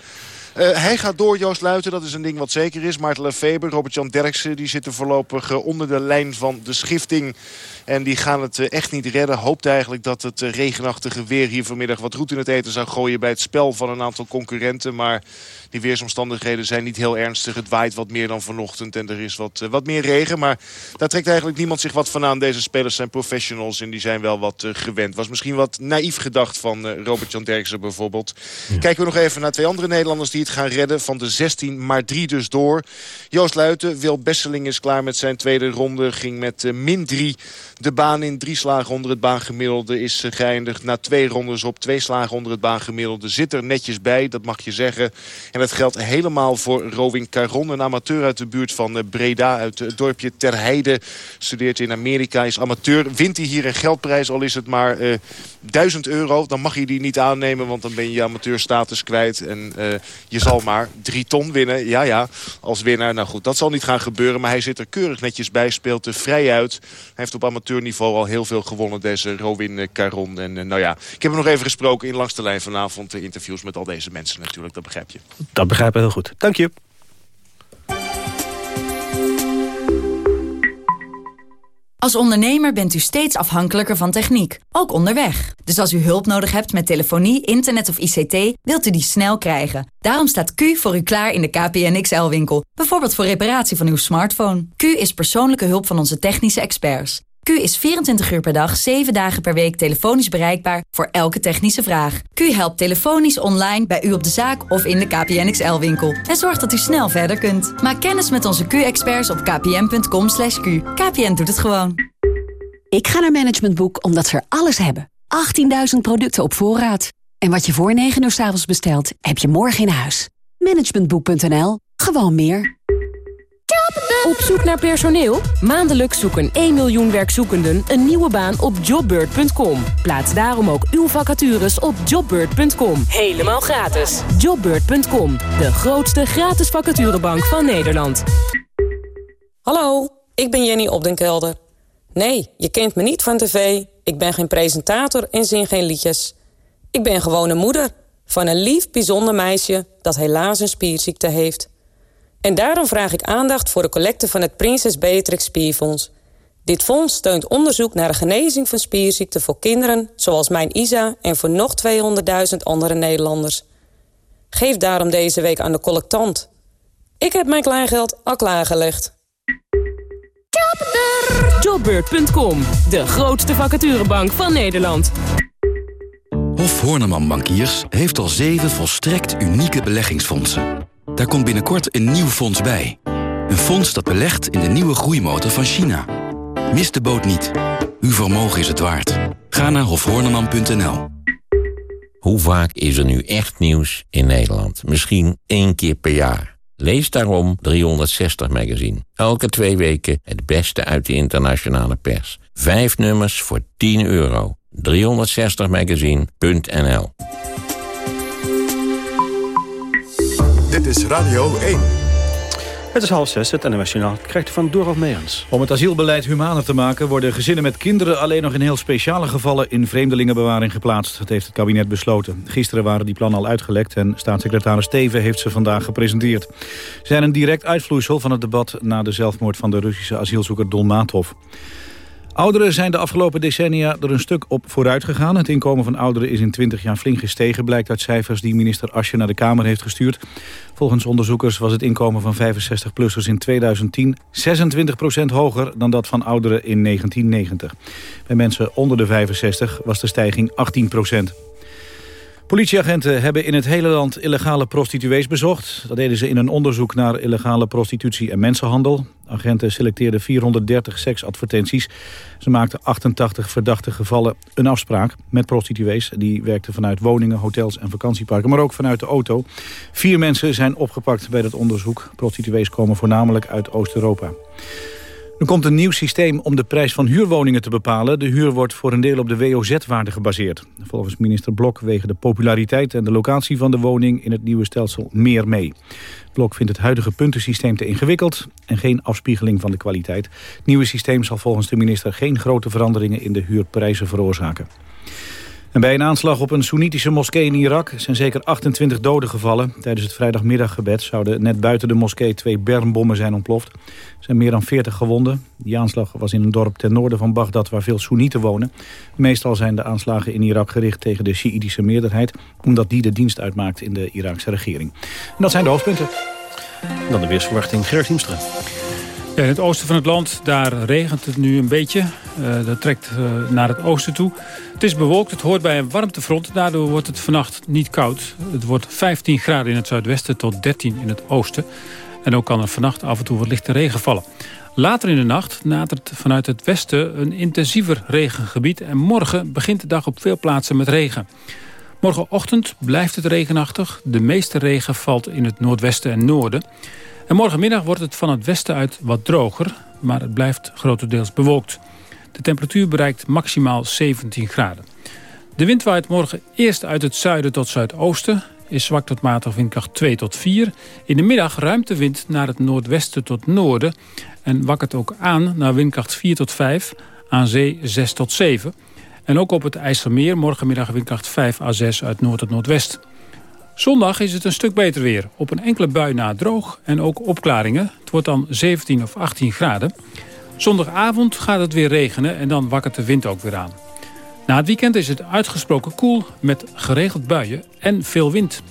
Uh, hij gaat door, Joost Luiten. Dat is een ding wat zeker is. Maarten Lefeber, Robert-Jan Derksen... die zitten voorlopig onder de lijn van de schifting. En die gaan het uh, echt niet redden. Hoopt eigenlijk dat het regenachtige weer hier vanmiddag... wat roet in het eten zou gooien bij het spel van een aantal concurrenten. Maar die weersomstandigheden zijn niet heel ernstig. Het waait wat meer dan vanochtend en er is wat, wat meer regen. Maar daar trekt eigenlijk niemand zich wat van aan. Deze spelers zijn professionals en die zijn wel wat gewend. Was misschien wat naïef gedacht van Robert-Jan Derksen bijvoorbeeld. Ja. Kijken we nog even naar twee andere Nederlanders... die het gaan redden. Van de 16 maar 3 dus door. Joost Luiten, Wil Besseling is klaar met zijn tweede ronde. Ging met min 3 de baan in. Drie slagen onder het baangemiddelde is uh, geëindigd. Na twee rondes op twee slagen onder het baangemiddelde. Zit er netjes bij, dat mag je zeggen. En dat geldt helemaal voor Rowing Caron. Een amateur uit de buurt van uh, Breda. Uit het dorpje Ter Heide. Studeert in Amerika, is amateur. Wint hij hier een geldprijs, al is het maar 1000 euro. Dan mag je die niet aannemen, want dan ben je je amateurstatus kwijt. En je zal maar drie ton winnen. Ja, ja, als winnaar. Nou goed, dat zal niet gaan gebeuren. Maar hij zit er keurig netjes bij, speelt er vrij uit. Hij heeft op amateurniveau al heel veel gewonnen, deze Rowin Caron. En uh, nou ja, ik heb hem nog even gesproken in Langs de Lijn vanavond. De interviews met al deze mensen natuurlijk, dat begrijp je. Dat begrijp ik heel goed. Dank je. Als ondernemer bent u steeds afhankelijker van techniek, ook onderweg. Dus als u hulp nodig hebt met telefonie, internet of ICT, wilt u die snel krijgen. Daarom staat Q voor u klaar in de KPN XL-winkel. Bijvoorbeeld voor reparatie van uw smartphone. Q is persoonlijke hulp van onze technische experts. Q is 24 uur per dag, 7 dagen per week telefonisch bereikbaar voor elke technische vraag. Q helpt telefonisch online bij u op de zaak of in de KPN XL-winkel. En zorgt dat u snel verder kunt. Maak kennis met onze Q-experts op kpn.com. /q. KPN doet het gewoon. Ik ga naar Management Boek omdat ze er alles hebben. 18.000 producten op voorraad. En wat je voor 9 uur s avonds bestelt, heb je morgen in huis. Managementboek.nl. Gewoon meer. Op zoek naar personeel? Maandelijks zoeken 1 miljoen werkzoekenden een nieuwe baan op jobbird.com. Plaats daarom ook uw vacatures op jobbird.com. Helemaal gratis. Jobbird.com, de grootste gratis vacaturebank van Nederland. Hallo, ik ben Jenny Opdenkelder. Nee, je kent me niet van tv. Ik ben geen presentator en zing geen liedjes. Ik ben gewoon moeder van een lief bijzonder meisje dat helaas een spierziekte heeft. En daarom vraag ik aandacht voor de collecte van het Prinses Beatrix Spierfonds. Dit fonds steunt onderzoek naar de genezing van spierziekten voor kinderen... zoals mijn Isa en voor nog 200.000 andere Nederlanders. Geef daarom deze week aan de collectant. Ik heb mijn kleingeld al klaargelegd. Jobbeurt.com, de grootste vacaturebank van Nederland. Hof Horneman Bankiers heeft al zeven volstrekt unieke beleggingsfondsen. Daar komt binnenkort een nieuw fonds bij. Een fonds dat belegt in de nieuwe groeimotor van China. Mis de boot niet. Uw vermogen is het waard. Ga naar hofhorneman.nl. Hoe vaak is er nu echt nieuws in Nederland? Misschien één keer per jaar. Lees daarom 360 Magazine. Elke twee weken het beste uit de internationale pers. Vijf nummers voor 10 euro. 360magazine.nl Dit is Radio 1. Het is half zes, het NMS krijgt van Dorot Meijans. Om het asielbeleid humaner te maken... worden gezinnen met kinderen alleen nog in heel speciale gevallen... in vreemdelingenbewaring geplaatst. Dat heeft het kabinet besloten. Gisteren waren die plannen al uitgelekt... en staatssecretaris Steven heeft ze vandaag gepresenteerd. Ze zijn een direct uitvloeisel van het debat... na de zelfmoord van de Russische asielzoeker Dolmatov. Ouderen zijn de afgelopen decennia er een stuk op vooruit gegaan. Het inkomen van ouderen is in 20 jaar flink gestegen... blijkt uit cijfers die minister Asje naar de Kamer heeft gestuurd. Volgens onderzoekers was het inkomen van 65-plussers in 2010... 26% hoger dan dat van ouderen in 1990. Bij mensen onder de 65 was de stijging 18 Politieagenten hebben in het hele land illegale prostituees bezocht. Dat deden ze in een onderzoek naar illegale prostitutie en mensenhandel. Agenten selecteerden 430 seksadvertenties. Ze maakten 88 verdachte gevallen een afspraak met prostituees. Die werkten vanuit woningen, hotels en vakantieparken, maar ook vanuit de auto. Vier mensen zijn opgepakt bij dat onderzoek. Prostituees komen voornamelijk uit Oost-Europa. Er komt een nieuw systeem om de prijs van huurwoningen te bepalen. De huur wordt voor een deel op de WOZ-waarde gebaseerd. Volgens minister Blok wegen de populariteit en de locatie van de woning in het nieuwe stelsel meer mee. Blok vindt het huidige puntensysteem te ingewikkeld en geen afspiegeling van de kwaliteit. Het nieuwe systeem zal volgens de minister geen grote veranderingen in de huurprijzen veroorzaken. Bij een aanslag op een Soenitische moskee in Irak zijn zeker 28 doden gevallen. Tijdens het vrijdagmiddaggebed zouden net buiten de moskee twee bermbommen zijn ontploft. Er zijn meer dan 40 gewonden. Die aanslag was in een dorp ten noorden van Bagdad waar veel Soenieten wonen. Meestal zijn de aanslagen in Irak gericht tegen de Sjiïdische meerderheid... omdat die de dienst uitmaakt in de Iraakse regering. Dat zijn de hoofdpunten. dan de weersverwachting Gerrit Hiemstra. In het oosten van het land, daar regent het nu een beetje. Uh, dat trekt uh, naar het oosten toe. Het is bewolkt, het hoort bij een warmtefront. Daardoor wordt het vannacht niet koud. Het wordt 15 graden in het zuidwesten tot 13 in het oosten. En ook kan er vannacht af en toe wat lichte regen vallen. Later in de nacht nadert vanuit het westen een intensiever regengebied. En morgen begint de dag op veel plaatsen met regen. Morgenochtend blijft het regenachtig. De meeste regen valt in het noordwesten en noorden. En morgenmiddag wordt het van het westen uit wat droger, maar het blijft grotendeels bewolkt. De temperatuur bereikt maximaal 17 graden. De wind waait morgen eerst uit het zuiden tot zuidoosten, is zwak tot matig windkracht 2 tot 4. In de middag ruimt de wind naar het noordwesten tot noorden en wakkert ook aan naar windkracht 4 tot 5, aan zee 6 tot 7. En ook op het IJsselmeer morgenmiddag windkracht 5 à 6 uit noord tot noordwest. Zondag is het een stuk beter weer. Op een enkele bui na droog en ook opklaringen. Het wordt dan 17 of 18 graden. Zondagavond gaat het weer regenen en dan wakkert de wind ook weer aan. Na het weekend is het uitgesproken koel met geregeld buien en veel wind.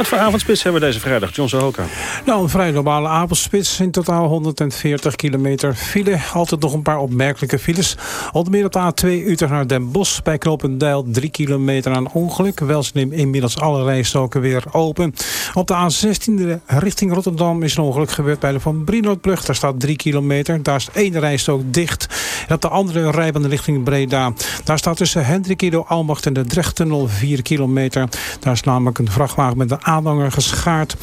Wat voor avondspits hebben we deze vrijdag, John Sohoka? Nou, een vrij normale avondspits. In totaal 140 kilometer file. Altijd nog een paar opmerkelijke files. Onder meer op de A2 Utrecht naar Den Bosch. Bij Knopendijl 3 kilometer aan ongeluk. Wel zijn inmiddels alle rijstoken weer open. Op de A16 richting Rotterdam is een ongeluk gebeurd bij de Van Brinootbrug. Daar staat 3 kilometer. Daar is één rijstok dicht. En op de andere rijbaan richting Breda. Daar staat tussen Hendrikido, Almacht en de Drechttunnel 4 kilometer. Daar is namelijk een vrachtwagen met een aanhanger geschaard.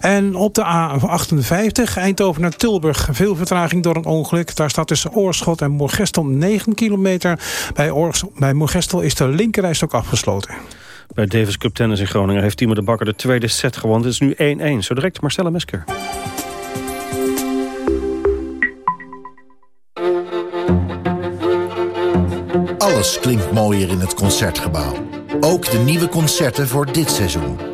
En op de A58 Eindhoven naar Tilburg. Veel vertraging door een ongeluk. Daar staat tussen Oorschot en Moorgestel 9 kilometer. Bij, Oors, bij Moorgestel is de linkerrijst ook afgesloten. Bij Davis Cup Tennis in Groningen heeft Timo de Bakker de tweede set gewonnen. Het is nu 1-1. Zo direct Marcella Mesker. Alles klinkt mooier in het Concertgebouw. Ook de nieuwe concerten voor dit seizoen.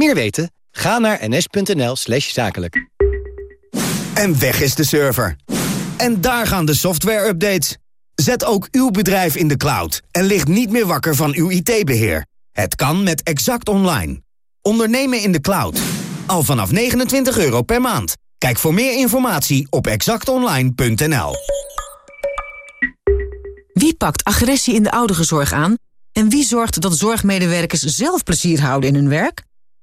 Meer weten? Ga naar ns.nl slash zakelijk. En weg is de server. En daar gaan de software-updates. Zet ook uw bedrijf in de cloud en ligt niet meer wakker van uw IT-beheer. Het kan met Exact Online. Ondernemen in de cloud. Al vanaf 29 euro per maand. Kijk voor meer informatie op exactonline.nl. Wie pakt agressie in de ouderenzorg aan? En wie zorgt dat zorgmedewerkers zelf plezier houden in hun werk?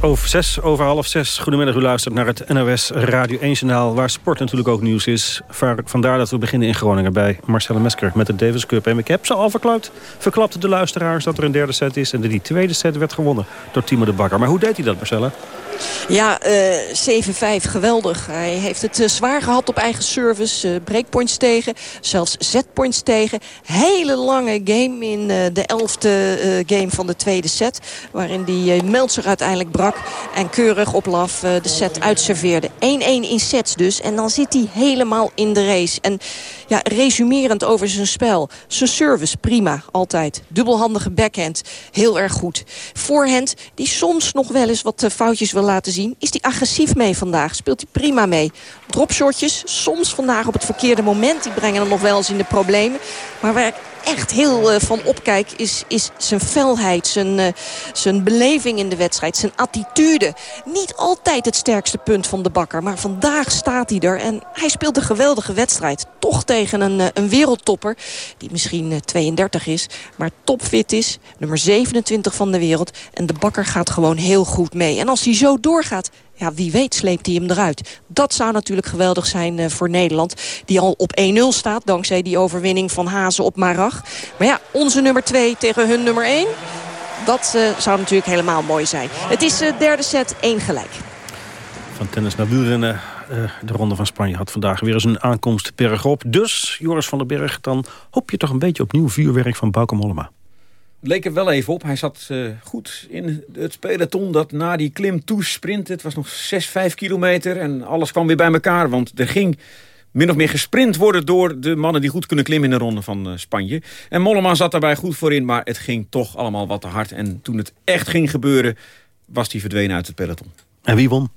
Over zes, over half zes. Goedemiddag, u luistert naar het NOS Radio 1-journaal... waar sport natuurlijk ook nieuws is. Vandaar dat we beginnen in Groningen bij Marcella Mesker met de Davis Cup. En ik heb ze al verklapt, verklapte de luisteraars dat er een derde set is... en de die tweede set werd gewonnen door Timo de Bakker. Maar hoe deed hij dat, Marcella? Ja, uh, 7-5, geweldig. Hij heeft het uh, zwaar gehad op eigen service. Uh, breakpoints tegen, zelfs setpoints tegen. Hele lange game in de elfde game van de tweede set. Waarin die Meltzer uiteindelijk brak. En keurig op laf de set uitserveerde. 1-1 in sets dus. En dan zit hij helemaal in de race. En ja, resumerend over zijn spel. Zijn service, prima, altijd. Dubbelhandige backhand, heel erg goed. Voorhand, die soms nog wel eens wat foutjes wil laten zien. Is hij agressief mee vandaag? Speelt hij prima mee? Dropshotjes, soms vandaag op het verkeerde moment. Die brengen hem nog wel eens in de problemen. Maar echt heel uh, van opkijk is, is zijn felheid, zijn, uh, zijn beleving in de wedstrijd, zijn attitude. Niet altijd het sterkste punt van de bakker, maar vandaag staat hij er. En hij speelt een geweldige wedstrijd. Toch tegen een, uh, een wereldtopper, die misschien 32 is, maar topfit is. Nummer 27 van de wereld. En de bakker gaat gewoon heel goed mee. En als hij zo doorgaat, ja, wie weet sleept hij hem eruit. Dat zou natuurlijk geweldig zijn uh, voor Nederland. Die al op 1-0 staat, dankzij die overwinning van Hazen op Marag. Maar ja, onze nummer 2 tegen hun nummer 1... dat uh, zou natuurlijk helemaal mooi zijn. Het is de uh, derde set, één gelijk. Van tennis naar wielrennen. de Ronde van Spanje had vandaag weer eens een aankomst bergop. Dus, Joris van den Berg, dan hoop je toch een beetje opnieuw vuurwerk van Bauke Mollema leek er wel even op. Hij zat uh, goed in het peloton dat na die klim sprint. Het was nog 6, 5 kilometer en alles kwam weer bij elkaar. Want er ging min of meer gesprint worden door de mannen die goed kunnen klimmen in de ronde van uh, Spanje. En Mollema zat daarbij goed voorin, maar het ging toch allemaal wat te hard. En toen het echt ging gebeuren, was hij verdwenen uit het peloton. En wie won?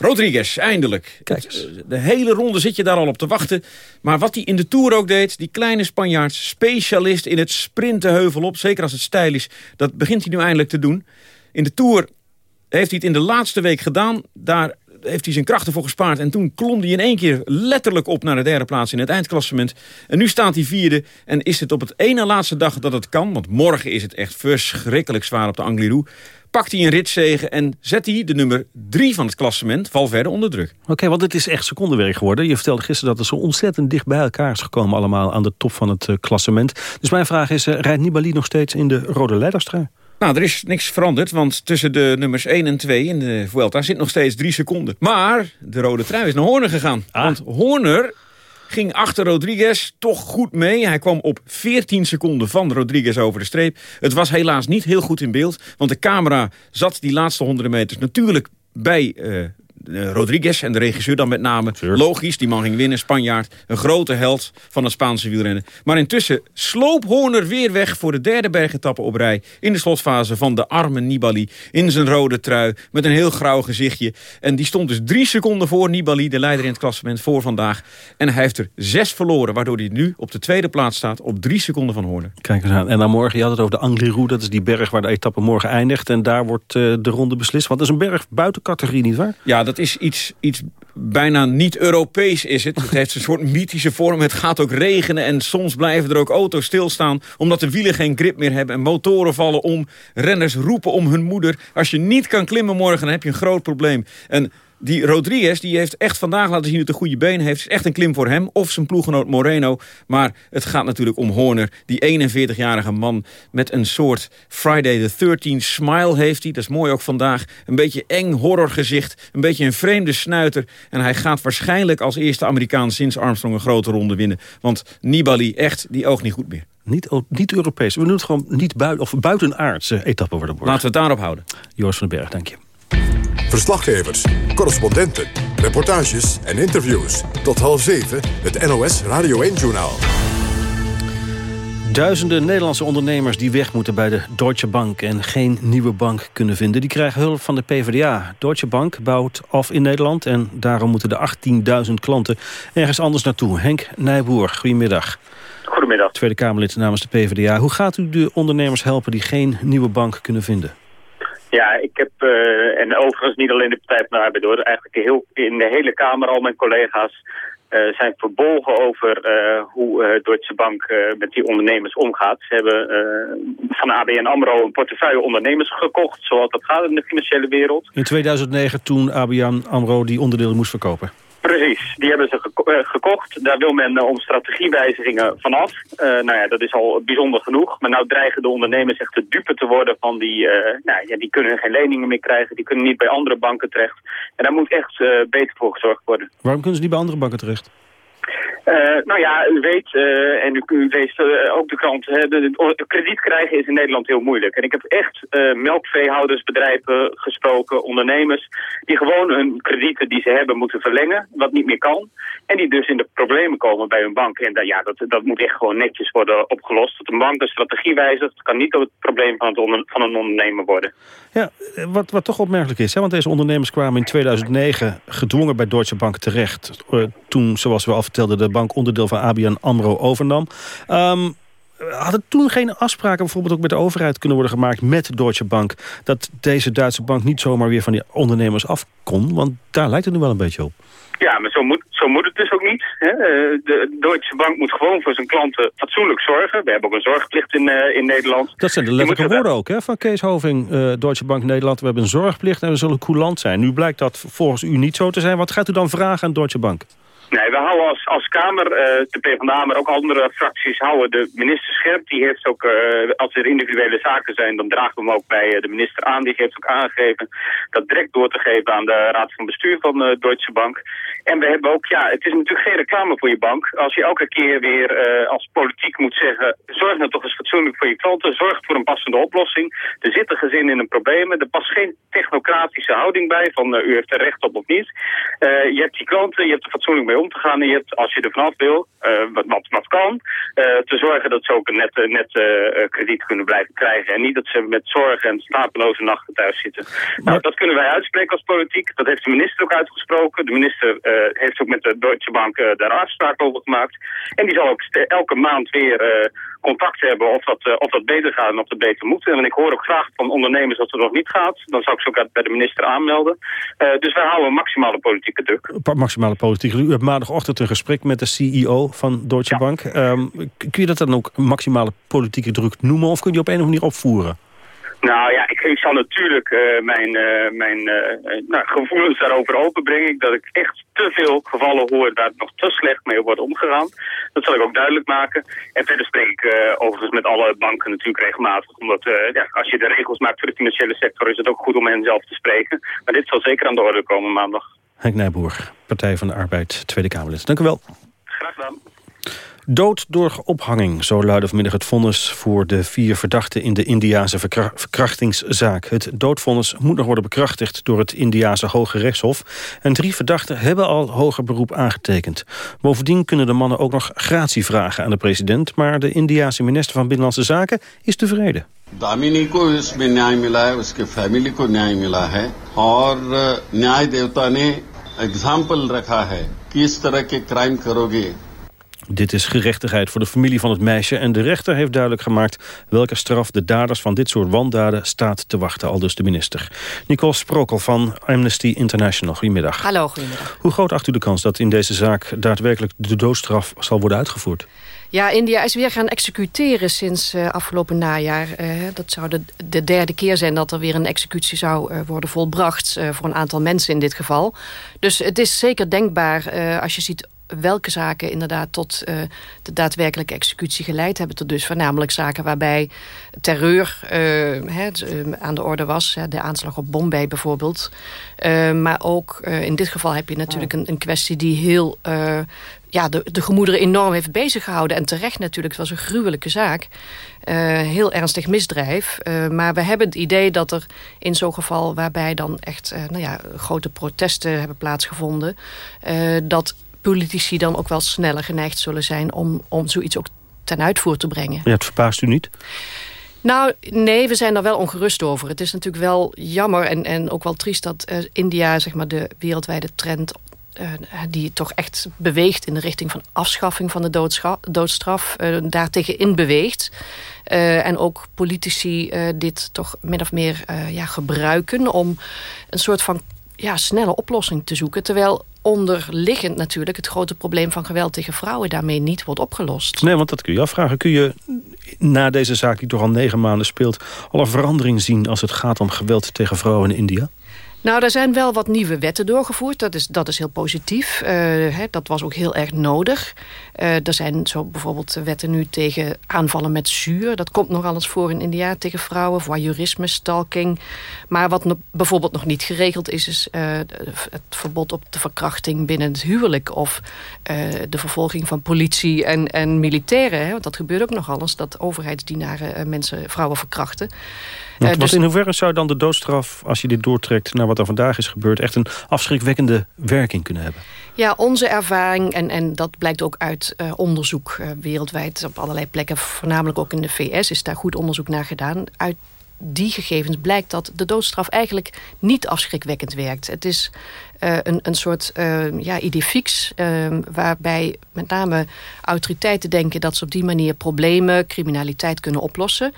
Rodriguez, eindelijk. Kijk eens. De hele ronde zit je daar al op te wachten. Maar wat hij in de Tour ook deed, die kleine Spanjaard... specialist in het sprinten heuvel op, zeker als het stijl is... dat begint hij nu eindelijk te doen. In de Tour heeft hij het in de laatste week gedaan. Daar heeft hij zijn krachten voor gespaard. En toen klom hij in één keer letterlijk op naar de derde plaats in het eindklassement. En nu staat hij vierde. En is het op het ene laatste dag dat het kan. Want morgen is het echt verschrikkelijk zwaar op de Angliru pakt hij een ritzegen en zet hij de nummer 3 van het klassement verder onder druk. Oké, want het is echt secondenwerk geworden. Je vertelde gisteren dat het zo ontzettend dicht bij elkaar is gekomen allemaal aan de top van het uh, klassement. Dus mijn vraag is, uh, rijdt Nibali nog steeds in de rode leiderstrui? Nou, er is niks veranderd, want tussen de nummers 1 en 2 in de Vuelta zit nog steeds 3 seconden. Maar de rode trui is naar Horner gegaan. Ah. Want Horner ging achter Rodriguez toch goed mee. Hij kwam op 14 seconden van Rodriguez over de streep. Het was helaas niet heel goed in beeld. Want de camera zat die laatste honderden meters natuurlijk bij uh, Rodriguez en de regisseur dan met name. Logisch, die man ging winnen, Spanjaard. Een grote held van het Spaanse wielrennen. Maar intussen sloop Horner weer weg voor de derde bergetappe op rij... in de slotfase van de arme Nibali in zijn rode trui... met een heel grauw gezichtje. En die stond dus drie seconden voor Nibali, de leider in het klassement voor vandaag. En hij heeft er zes verloren, waardoor hij nu op de tweede plaats staat... op drie seconden van Horner. Kijk eens aan. En dan morgen, je had het over de Angliru, dat is die berg waar de etappe morgen eindigt. En daar wordt uh, de ronde beslist. Want dat is een berg buiten categorie, nietwaar? Ja, dat is iets, iets bijna niet Europees is het. Het heeft een soort mythische vorm. Het gaat ook regenen en soms blijven er ook auto's stilstaan... omdat de wielen geen grip meer hebben en motoren vallen om. Renners roepen om hun moeder. Als je niet kan klimmen morgen, dan heb je een groot probleem. En die Rodriguez die heeft echt vandaag laten zien dat hij goede benen heeft. is echt een klim voor hem of zijn ploeggenoot Moreno. Maar het gaat natuurlijk om Horner. Die 41-jarige man met een soort Friday the 13th smile heeft hij. Dat is mooi ook vandaag. Een beetje eng horrorgezicht. Een beetje een vreemde snuiter. En hij gaat waarschijnlijk als eerste Amerikaan sinds Armstrong een grote ronde winnen. Want Nibali echt, die oogt niet goed meer. Niet, niet Europees. We doen het gewoon niet buiten, of buitenaardse etappen worden. Laten we het daarop houden. Joris van den Berg, dank je. Verslaggevers, correspondenten, reportages en interviews. Tot half zeven, het NOS Radio 1-journaal. Duizenden Nederlandse ondernemers die weg moeten bij de Deutsche Bank... en geen nieuwe bank kunnen vinden, die krijgen hulp van de PvdA. Deutsche Bank bouwt af in Nederland... en daarom moeten de 18.000 klanten ergens anders naartoe. Henk Nijboer, goedemiddag. Goedemiddag. Tweede Kamerlid namens de PvdA. Hoe gaat u de ondernemers helpen die geen nieuwe bank kunnen vinden? Ja, ik heb, uh, en overigens niet alleen de Partij van de Arbeid hoor, eigenlijk heel, in de hele Kamer al mijn collega's uh, zijn verbolgen over uh, hoe Deutsche Bank met die ondernemers omgaat. Ze hebben van ABN AMRO een portefeuille ondernemers gekocht, zoals dat gaat in de financiële wereld. In 2009 toen ABN AMRO die onderdelen moest verkopen. Precies, die hebben ze geko gekocht. Daar wil men uh, om strategiewijzigingen vanaf. Uh, nou ja, dat is al bijzonder genoeg. Maar nou dreigen de ondernemers echt de dupe te worden van die... Nou ja, die kunnen geen leningen meer krijgen. Die kunnen niet bij andere banken terecht. En daar moet echt beter voor gezorgd worden. Waarom kunnen ze niet bij andere banken terecht? Uh, nou ja, u weet, uh, en u, u uh, ook de krant, hè, krediet krijgen is in Nederland heel moeilijk. En ik heb echt melkveehoudersbedrijven gesproken, ondernemers, die gewoon hun kredieten die ze hebben moeten verlengen, wat niet meer kan. En die dus in de problemen komen bij hun bank. En ja, dat, dat moet echt gewoon netjes worden opgelost. Dat een bank een strategie wijzigt, dat kan niet het probleem van, van een ondernemer worden. Ja, wat, wat toch opmerkelijk is, hè, want deze ondernemers kwamen in 2009 gedwongen bij Deutsche Bank terecht. Toen, zoals we al vertelden, de bank onderdeel van ABN AMRO overnam. Um, hadden toen geen afspraken bijvoorbeeld ook met de overheid kunnen worden gemaakt met Deutsche Bank... dat deze Duitse bank niet zomaar weer van die ondernemers af kon? Want daar lijkt het nu wel een beetje op. Ja, maar zo moet, zo moet het dus ook niet. Hè? De Deutsche Bank moet gewoon voor zijn klanten fatsoenlijk zorgen. We hebben ook een zorgplicht in, uh, in Nederland. Dat zijn de letterlijke woorden ook hè, van Kees Hoving, uh, Deutsche Bank Nederland. We hebben een zorgplicht en we zullen coulant zijn. Nu blijkt dat volgens u niet zo te zijn. Wat gaat u dan vragen aan Deutsche Bank? Nee, we houden als, als Kamer, uh, de PvdA, maar ook andere fracties houden de minister scherp. Die heeft ook, uh, als er individuele zaken zijn, dan dragen we hem ook bij uh, de minister aan. Die heeft ook aangegeven dat direct door te geven aan de Raad van Bestuur van uh, Deutsche Bank. En we hebben ook, ja, het is natuurlijk geen reclame voor je bank. Als je elke keer weer als politiek moet zeggen, zorg nou toch eens fatsoenlijk voor je klanten. Zorg voor een passende oplossing. Er zitten gezinnen in een probleem. Er past geen technocratische houding bij van u heeft er recht op of niet. je hebt die klanten, je hebt er fatsoenlijk mee om te gaan. En je hebt, als je er vanaf wil, uh, wat, wat, wat kan, uh, te zorgen dat ze ook een net, net uh, krediet kunnen blijven krijgen. En niet dat ze met zorgen en slapeloze nachten thuis zitten. Nou, dat kunnen wij uitspreken als politiek. Dat heeft de minister ook uitgesproken. De minister heeft ook met de Deutsche Bank daar afspraak over gemaakt. En die zal ook elke maand weer contact hebben of dat, uh, of dat beter gaat en of dat beter moet. En ik hoor ook graag van ondernemers dat het nog niet gaat. Dan zou ik ze ook bij de minister aanmelden. Uh, dus wij houden maximale politieke druk. Maximale politieke druk. U hebt maandagochtend een gesprek met de CEO van Deutsche ja. Bank. Um, kun je dat dan ook maximale politieke druk noemen of kun je op een of andere manier opvoeren? Nou ja, ik, ik zal natuurlijk uh, mijn, uh, mijn uh, nou, gevoelens daarover openbrengen. Dat ik echt te veel gevallen hoor waar het nog te slecht mee wordt omgegaan. Dat zal ik ook duidelijk maken. En verder spreek ik overigens met alle banken natuurlijk regelmatig. Omdat ja, als je de regels maakt voor de financiële sector is het ook goed om hen zelf te spreken. Maar dit zal zeker aan de orde komen maandag. Henk Nijboer, Partij van de Arbeid, Tweede Kamerlid. Dank u wel. Graag gedaan. Dood door ophanging, zo luidde vanmiddag het vonnis voor de vier verdachten in de Indiase verkrachtingszaak. Het doodvonnis moet nog worden bekrachtigd door het Indiase Hoge Rechtshof. En drie verdachten hebben al hoger beroep aangetekend. Bovendien kunnen de mannen ook nog gratie vragen aan de president, maar de Indiase minister van Binnenlandse Zaken is tevreden. Damini को इसमें न्याय मिला है उसके फैमिली को न्याय मिला है और न्याय देवता ने एग्जाम्पल रखा है कि इस तरह के क्राइम करोगे dit is gerechtigheid voor de familie van het meisje... en de rechter heeft duidelijk gemaakt welke straf de daders van dit soort wandaden staat te wachten, al dus de minister. Nicole Sprokel van Amnesty International, goedemiddag. Hallo, goedemiddag. Hoe groot acht u de kans dat in deze zaak daadwerkelijk de doodstraf zal worden uitgevoerd? Ja, India is weer gaan executeren sinds uh, afgelopen najaar. Uh, dat zou de, de, derde keer zijn dat er weer een executie zou uh, worden volbracht... voor een aantal mensen in dit geval. Dus het is zeker denkbaar als je ziet welke zaken inderdaad tot uh, de daadwerkelijke executie geleid hebben. Tot dus voornamelijk zaken waarbij terreur uh, aan de orde was. de aanslag op Bombay bijvoorbeeld. Uh, maar ook in dit geval heb je natuurlijk een, een kwestie die heel... ja, de, de gemoederen enorm heeft bezig gehouden. En terecht natuurlijk, het was een gruwelijke zaak. heel ernstig misdrijf. maar we hebben het idee dat er in zo'n geval... waarbij dan echt nou ja, grote protesten hebben plaatsgevonden... dat politici dan ook wel sneller geneigd zullen zijn... om, om zoiets ook ten uitvoer te brengen. Ja, het verbaast u niet? Nou, nee, we zijn er wel ongerust over. Het is natuurlijk wel jammer en, en ook wel triest dat uh, India... zeg maar de wereldwijde trend uh, die toch echt beweegt in de richting van afschaffing van de doodstraf, uh, daartegen in beweegt. Uh, en ook politici dit toch min of meer ja, gebruiken om een soort van ja, snelle oplossing te zoeken. Terwijl onderliggend natuurlijk het grote probleem van geweld tegen vrouwen daarmee niet wordt opgelost. Nee, want dat kun je afvragen. Kun je na deze zaak die toch al negen maanden speelt... al een verandering zien als het gaat om geweld tegen vrouwen in India? Nou, er zijn wel wat nieuwe wetten doorgevoerd. Dat is, dat is heel positief. Uh, hè, dat was ook heel erg nodig. Uh, er zijn zo bijvoorbeeld wetten nu tegen aanvallen met zuur. Dat komt nogal eens voor in India tegen vrouwen. Voyeurisme, stalking. Maar wat no bijvoorbeeld nog niet geregeld is... is uh, het verbod op de verkrachting binnen het huwelijk... of de vervolging van politie en, en militairen. Hè, want dat gebeurt ook nogal eens... dat overheidsdienaren mensen, vrouwen verkrachten. Want, dus... in hoeverre zou dan de doodstraf, als je dit doortrekt... naar wat er vandaag is gebeurd... echt een afschrikwekkende werking kunnen hebben? Ja, onze ervaring, en, en dat blijkt ook uit uh, onderzoek uh, wereldwijd... op allerlei plekken, voornamelijk ook in de VS... is daar goed onderzoek naar gedaan. Uit die gegevens blijkt dat de doodstraf eigenlijk niet afschrikwekkend werkt. Het is uh, een, een soort uh, ja, idee fix, uh, waarbij met name autoriteiten denken dat ze op die manier problemen, criminaliteit kunnen oplossen.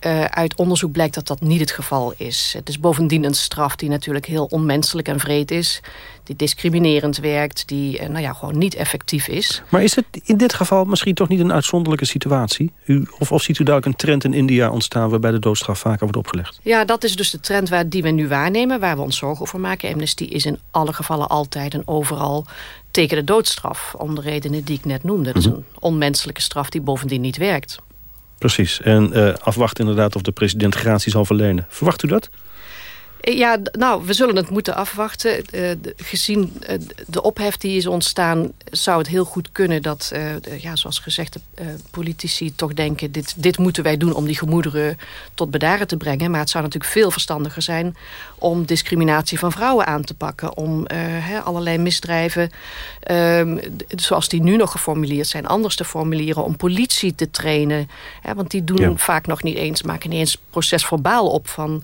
Uh, uit onderzoek blijkt dat dat niet het geval is. Het is bovendien een straf die natuurlijk heel onmenselijk en vreed is. Die discriminerend werkt, die uh, nou ja, gewoon niet effectief is. Maar is het in dit geval misschien toch niet een uitzonderlijke situatie? U, of, of ziet u daar ook een trend in India ontstaan... waarbij de doodstraf vaker wordt opgelegd? Ja, dat is dus de trend waar, die we nu waarnemen... waar we ons zorgen over maken. Amnesty is in alle gevallen altijd en overal tegen de doodstraf... om de redenen die ik net noemde. Dat is mhm. een onmenselijke straf die bovendien niet werkt. Precies. En uh, afwachten inderdaad of de president gratie zal verlenen. Verwacht u dat? Ja, nou, we zullen het moeten afwachten. De, gezien de ophef die is ontstaan... zou het heel goed kunnen dat, ja, zoals gezegd... de politici toch denken... Dit, dit moeten wij doen om die gemoederen tot bedaren te brengen. Maar het zou natuurlijk veel verstandiger zijn... om discriminatie van vrouwen aan te pakken. Om he, allerlei misdrijven, ehm, zoals die nu nog geformuleerd zijn... anders te formuleren. Om politie te trainen. Want die doen ja. vaak nog niet eens... maken niet eens procesverbaal op van...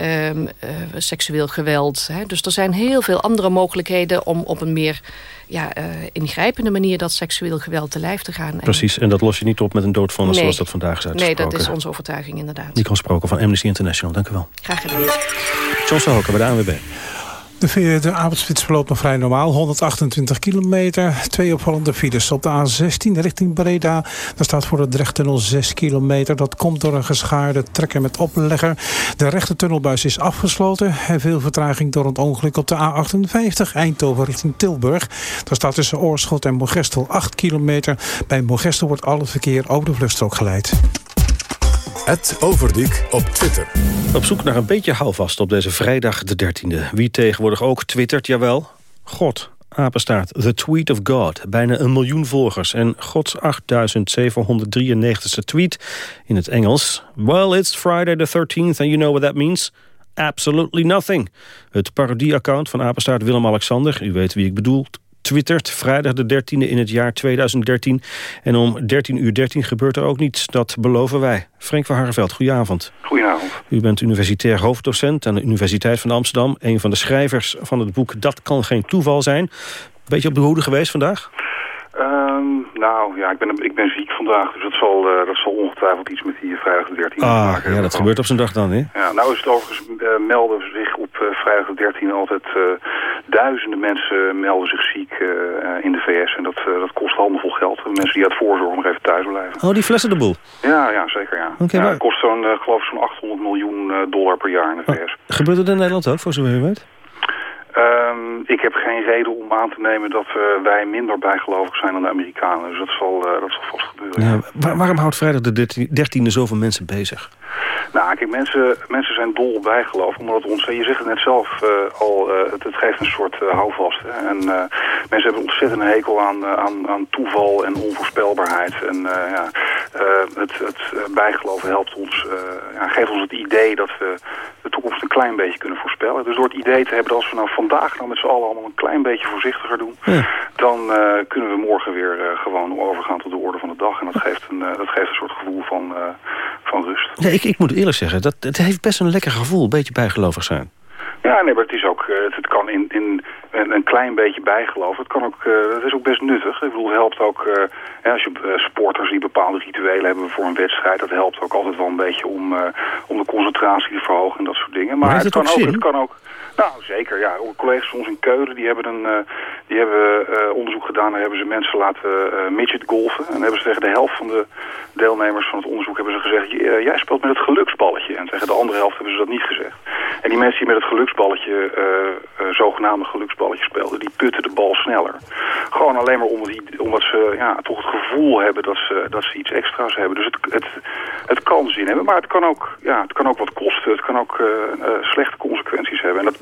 Um, uh, seksueel geweld. Dus er zijn heel veel andere mogelijkheden om op een meer ja, uh, ingrijpende manier dat seksueel geweld te lijf te gaan. Precies, en dat los je niet op met een doodvonnis nee. zoals dat vandaag is uitgesproken. Nee, dat is onze overtuiging inderdaad. Nicole Sproken van Amnesty International, dank u wel. Graag gedaan. John Sohoka bij de ANWB. De, de avondspits verloopt nog vrij normaal. 128 kilometer. Twee opvallende files. Op de A16 richting Breda. Daar staat voor de Drechttunnel 6 kilometer. Dat komt door een geschaarde trekker met oplegger. De rechte tunnelbuis is afgesloten. En veel vertraging door een ongeluk op de A58. Eindhoven richting Tilburg. Daar staat tussen Oorschot en Mogestel 8 kilometer. Bij Mogestel wordt al het verkeer over de vluchtstrook geleid. Overdiek op Twitter. Op zoek naar een beetje houvast op deze vrijdag de 13e. Wie tegenwoordig ook twittert, jawel, God. Apenstaart, The Tweet of God. Bijna een miljoen volgers en Gods 8793ste tweet in het Engels. Well, it's Friday the 13th and you know what that means? Absolutely nothing. Het parodie-account van Apenstaart Willem-Alexander, u weet wie ik bedoel, twittert vrijdag de 13e in het jaar 2013. En om 13 uur 13 gebeurt er ook niets, dat beloven wij. Frank van Harreveld, goedenavond. Goedenavond. U bent universitair hoofddocent aan de Universiteit van Amsterdam. Een van de schrijvers van het boek Dat kan geen toeval zijn. Beetje op de hoede geweest vandaag? Ehm, nou ja, ik ben, ik ben ziek vandaag, dus dat zal, uh, dat zal ongetwijfeld iets met die vrijdag de 13e ah, maken. Ja, dat gebeurt op zijn dag dan, hè? Ja, nou is het overigens, uh, melden zich op uh, vrijdag de 13e altijd duizenden mensen melden zich ziek in de VS. En dat, dat kost handenvol geld. Mensen die uit voorzorg nog even thuis blijven. Oh, die flessen de boel? Ja, ja zeker ja. Okay, ja maar... Het kost zo'n, geloof ik, zo'n 800 miljoen dollar per jaar in de VS. Oh, gebeurt het in Nederland ook, voor zover je weet? Um, ik heb geen reden om aan te nemen dat uh, wij minder bijgelovig zijn dan de Amerikanen. Dus dat zal, uh, dat zal vast gebeuren. Ja, waar, waarom houdt vrijdag de 13e zoveel mensen bezig? Nou, kijk, mensen, mensen zijn dol bijgeloof. Omdat ons, je zegt het net zelf uh, al, het, het, geeft een soort houvast. Hè. En mensen hebben ontzettend een hekel aan, aan, aan toeval en onvoorspelbaarheid. En ja, het, het bijgeloven helpt ons, ja, geeft ons het idee dat we klein beetje kunnen voorspellen. Dus door het idee te hebben dat als we nou vandaag nou met z'n allen allemaal een klein beetje voorzichtiger doen, ja. dan uh, kunnen we morgen weer uh, gewoon overgaan tot de orde van de dag. En dat geeft een, uh, dat geeft een soort gevoel van, van rust. Ja, ik, ik moet eerlijk zeggen, dat, het heeft best een lekker gevoel, een beetje bijgelovig zijn. Ja, nee, maar het is ook, het, kan in, in een, klein beetje bijgeloof. Het kan ook, het is ook best nuttig. Ik bedoel, het helpt ook, ja, als je uh, sporters die bepaalde rituelen hebben voor een wedstrijd, dat helpt ook altijd wel een beetje om, om de concentratie te verhogen en dat soort dingen. Maar, maar het, het, kan ook, het kan ook, nou zeker, ja. Collega's van ons in Keulen, die hebben, een, die hebben onderzoek gedaan. Daar hebben ze mensen laten midget golfen. En hebben ze tegen de helft van de deelnemers van het onderzoek hebben ze gezegd, jij speelt met het geluksballetje. En tegen de andere helft hebben ze dat niet gezegd. En die mensen die met het geluksballetje, zogenaamde geluksballetje speelden, die putten de bal sneller. Gewoon alleen maar omdat, die, omdat ze ja, toch het gevoel hebben dat ze, dat ze iets extra's hebben. Dus het, het, het kan zin hebben, maar het kan ook, ja, het kan ook wat kosten. Het kan ook uh, uh, slechte consequenties hebben. En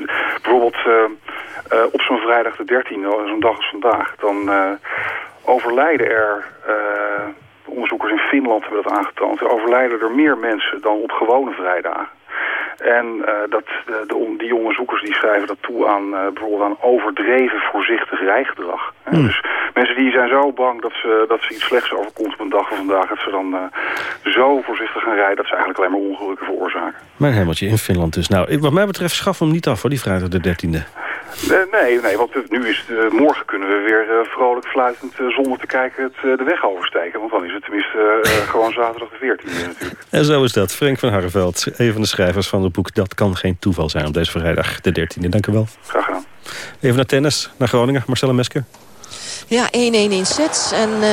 bijvoorbeeld uh, op zo'n vrijdag de 13e, zo'n dag als vandaag, dan overlijden er onderzoekers in Finland hebben dat aangetoond. Er overlijden er meer mensen dan op gewone vrijdagen. En uh, dat, de, de, die onderzoekers die schrijven dat toe aan uh, bijvoorbeeld aan overdreven voorzichtig rijgedrag. Mm. Dus mensen die zijn zo bang dat ze, dat ze iets slechts overkomt op een dag van vandaag... dat ze dan uh, zo voorzichtig gaan rijden dat ze eigenlijk alleen maar ongelukken veroorzaken. Mijn hemeltje in Finland dus. Nou, wat mij betreft schaf hem niet af voor die vrijdag de 13e. Nee, nee, want nu is het, uh, morgen kunnen we weer uh, vrolijk fluitend zonder te kijken het, de weg oversteken. Want dan is het tenminste gewoon zaterdag de 14e natuurlijk. En zo is dat. Frank van Harreveld, een van de schrijvers van het boek Dat kan geen toeval zijn op deze vrijdag de 13e. Dank u wel. Graag gedaan. Even naar tennis, naar Groningen. Marcella Mesker. Ja, 1-1 in sets. En uh,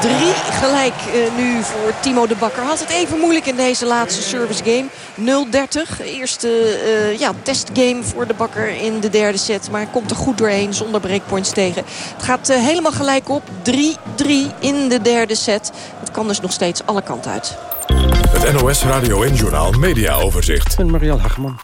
drie gelijk uh, nu voor Timo de Bakker. Had het even moeilijk in deze laatste service game. 0-30. Eerste uh, ja, testgame voor de Bakker in de derde set. Maar hij komt er goed doorheen zonder breakpoints tegen. Het gaat helemaal gelijk op. 3-3 in de derde set. Het kan dus nog steeds alle kanten uit. Het NOS Radio en Journaal Media Overzicht. En Marielle Hageman.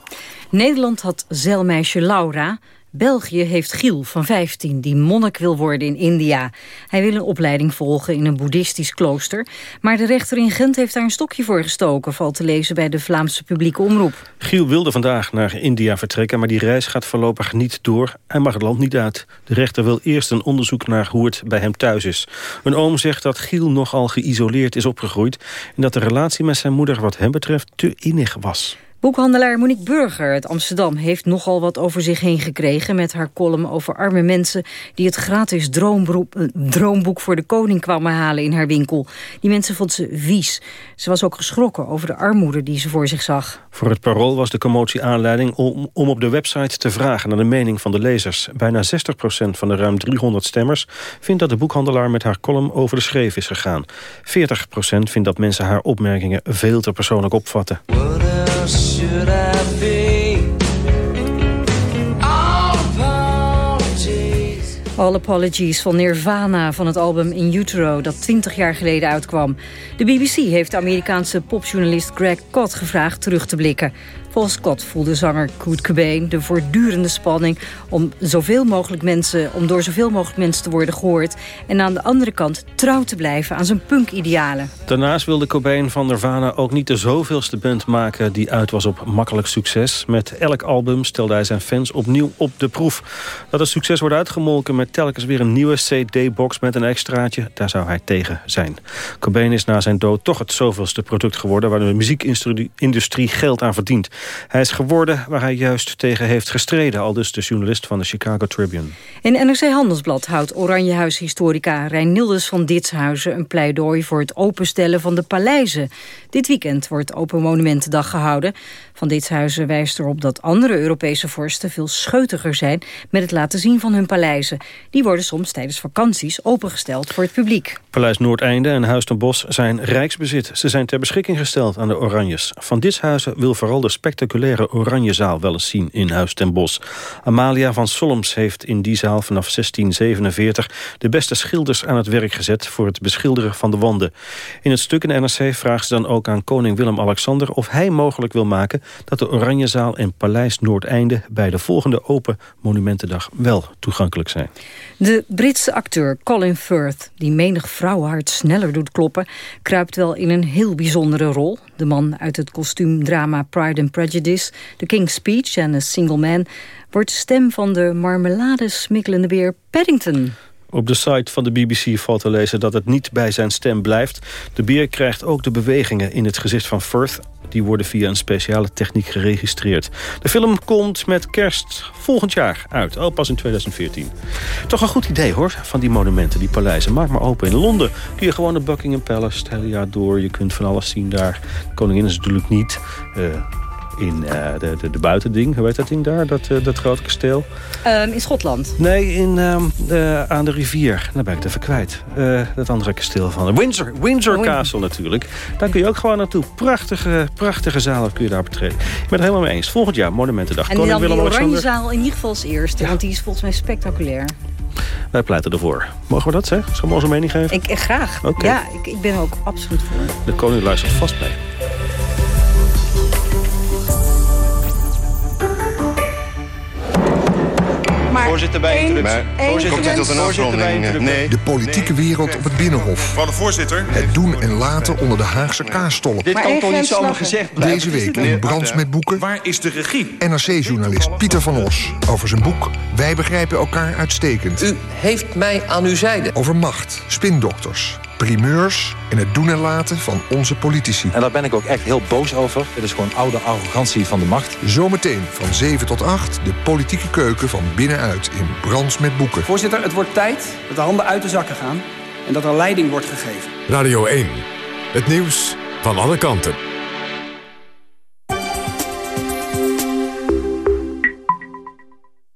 Nederland had zeilmeisje Laura... België heeft Giel van 15 die monnik wil worden in India. Hij wil een opleiding volgen in een boeddhistisch klooster. Maar de rechter in Gent heeft daar een stokje voor gestoken... valt te lezen bij de Vlaamse publieke omroep. Giel wilde vandaag naar India vertrekken... maar die reis gaat voorlopig niet door. Hij mag het land niet uit. De rechter wil eerst een onderzoek naar hoe het bij hem thuis is. Een oom zegt dat Giel nogal geïsoleerd is opgegroeid... en dat de relatie met zijn moeder wat hem betreft te innig was. Boekhandelaar Monique Burger uit Amsterdam heeft nogal wat over zich heen gekregen... met haar column over arme mensen die het gratis droomboek voor de koning kwamen halen in haar winkel. Die mensen vond ze vies. Ze was ook geschrokken over de armoede die ze voor zich zag. Voor het parool was de commotie aanleiding om, om op de website te vragen naar de mening van de lezers. Bijna 60% van de ruim 300 stemmers vindt dat de boekhandelaar met haar column over de schreef is gegaan. 40% vindt dat mensen haar opmerkingen veel te persoonlijk opvatten. All Apologies van Nirvana van het album In Utero... dat 20 jaar geleden uitkwam. De BBC heeft de Amerikaanse popjournalist Greg Cott gevraagd terug te blikken. Volgens Scott voelde zanger Kurt Cobain de voortdurende spanning... Om, zoveel mogelijk mensen, om door zoveel mogelijk mensen te worden gehoord... en aan de andere kant trouw te blijven aan zijn punk-idealen. Daarnaast wilde Cobain van Nirvana ook niet de zoveelste band maken... die uit was op makkelijk succes. Met elk album stelde hij zijn fans opnieuw op de proef. Dat het succes wordt uitgemolken met telkens weer een nieuwe CD-box met een extraatje... daar zou hij tegen zijn. Cobain is na zijn dood toch het zoveelste product geworden... waar de muziekindustrie geld aan verdient. Hij is geworden waar hij juist tegen heeft gestreden... al dus de journalist van de Chicago Tribune. In NRC Handelsblad houdt Oranjehuis-historica Nilders van Ditshuizen... een pleidooi voor het openstellen van de paleizen. Dit weekend wordt Open Monumentendag gehouden. Van Ditshuizen wijst erop dat andere Europese vorsten... veel scheutiger zijn met het laten zien van hun paleizen. Die worden soms tijdens vakanties opengesteld voor het publiek. Paleis Noordeinde en Huis ten Bosch zijn rijksbezit. Ze zijn ter beschikking gesteld aan de Oranjes. Van Ditshuizen wil vooral de spectaculaire Oranjezaal wel eens zien in Huis ten Bosch. Amalia van Solms heeft in die zaal vanaf 1647 de beste schilders aan het werk gezet voor het beschilderen van de wanden. In het stuk in NRC vraagt ze dan ook aan koning Willem-Alexander of hij mogelijk wil maken dat de Oranjezaal en Paleis Noordeinde bij de volgende Open Monumentendag wel toegankelijk zijn. De Britse acteur Colin Firth, die menig vrouwenhart sneller doet kloppen... kruipt wel in een heel bijzondere rol. De man uit het kostuumdrama Pride and Prejudice, The King's Speech en A Single Man... wordt stem van de marmeladesmikkelende beer Paddington. Op de site van de BBC valt te lezen dat het niet bij zijn stem blijft. De beer krijgt ook de bewegingen in het gezicht van Firth. Die worden via een speciale techniek geregistreerd. De film komt met kerst volgend jaar uit. Al pas in 2014. Toch een goed idee hoor, van die monumenten, die paleizen. Maak maar open. In Londen kun je gewoon de Buckingham Palace het door. Je kunt van alles zien daar. Koningin is natuurlijk niet... Uh, in uh, de, de, de, buitending, hoe heet dat ding daar, dat, uh, dat grote kasteel? Um, in Schotland? Nee, in, um, uh, aan de rivier. Daar ben ik het even kwijt. dat andere kasteel van Windsor, Windsor oh, Castle natuurlijk. Daar kun je ook gewoon naartoe. Prachtige, prachtige zalen kun je daar betreden. Ik ben het helemaal mee eens. Volgend jaar Monumentendag. En Koning dan Willem oranje zaal in ieder geval als eerste, ja. want die is volgens mij spectaculair. Wij pleiten ervoor. Mogen we dat zeggen? Zal we onze mening geven? Ik, graag. Okay. Ja, ik, ik ben er ook absoluut voor. De koning luistert vast mee. Voorzitter bij introductie. Voorzitter, tot een afronding? Nee. De politieke wereld op het Binnenhof. Mevrouw de voorzitter. Het doen en laten onder de Haagse kaasstollen. Dit kan toch niet zomaar gezegd blijven? Deze week in Brands met Boeken. Waar is de regie? NRC-journalist Pieter van Os. Over zijn boek Wij begrijpen elkaar uitstekend. U heeft mij aan uw zijde. Over macht, spindokters, primeurs en het doen en laten van onze politici. En daar ben ik ook echt heel boos over. Dit is gewoon oude arrogantie van de macht. Zometeen van 7 tot 8 de politieke keuken van binnenuit in Brands met Boeken. Voorzitter, het wordt tijd dat de handen uit de zakken gaan... en dat er leiding wordt gegeven. Radio 1, het nieuws van alle kanten.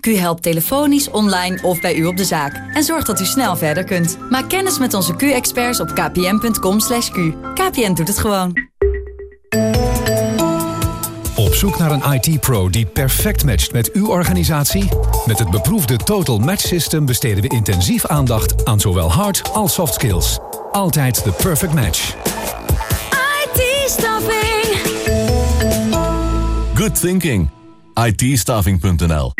Q helpt telefonisch, online of bij u op de zaak. En zorgt dat u snel verder kunt. Maak kennis met onze Q-experts op kpn.com. /q. KPN doet het gewoon. Op zoek naar een IT-pro die perfect matcht met uw organisatie? Met het beproefde Total Match System besteden we intensief aandacht aan zowel hard als soft skills. Altijd de perfect match. IT-staffing. Good thinking. it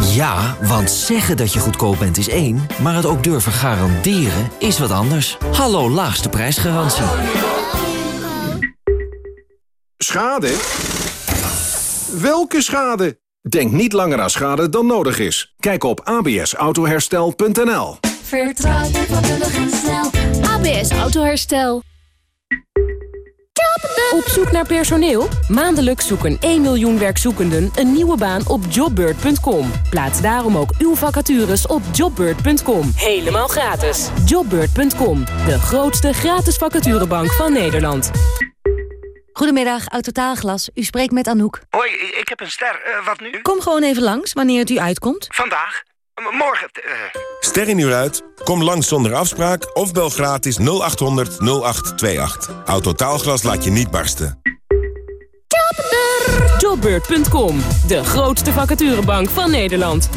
Ja, want zeggen dat je goedkoop bent is één, maar het ook durven garanderen is wat anders. Hallo laagste prijsgarantie. Schade? Welke schade? Denk niet langer aan schade dan nodig is. Kijk op absautoherstel.nl. Vertrouw je vakkundig en snel. ABS Autoherstel. Op zoek naar personeel? Maandelijks zoeken 1 miljoen werkzoekenden een nieuwe baan op jobbird.com. Plaats daarom ook uw vacatures op jobbird.com. Helemaal gratis. Jobbird.com, de grootste gratis vacaturebank van Nederland. Goedemiddag, Autotaalglas. U spreekt met Anouk. Hoi, ik heb een ster. Uh, wat nu? Kom gewoon even langs, wanneer het u uitkomt. Vandaag? Morgen? Uh... Ster in uur uit? Kom langs zonder afspraak of bel gratis 0800 0828. Autotaalglas laat je niet barsten. Jobbeurt.com, de grootste vacaturebank van Nederland.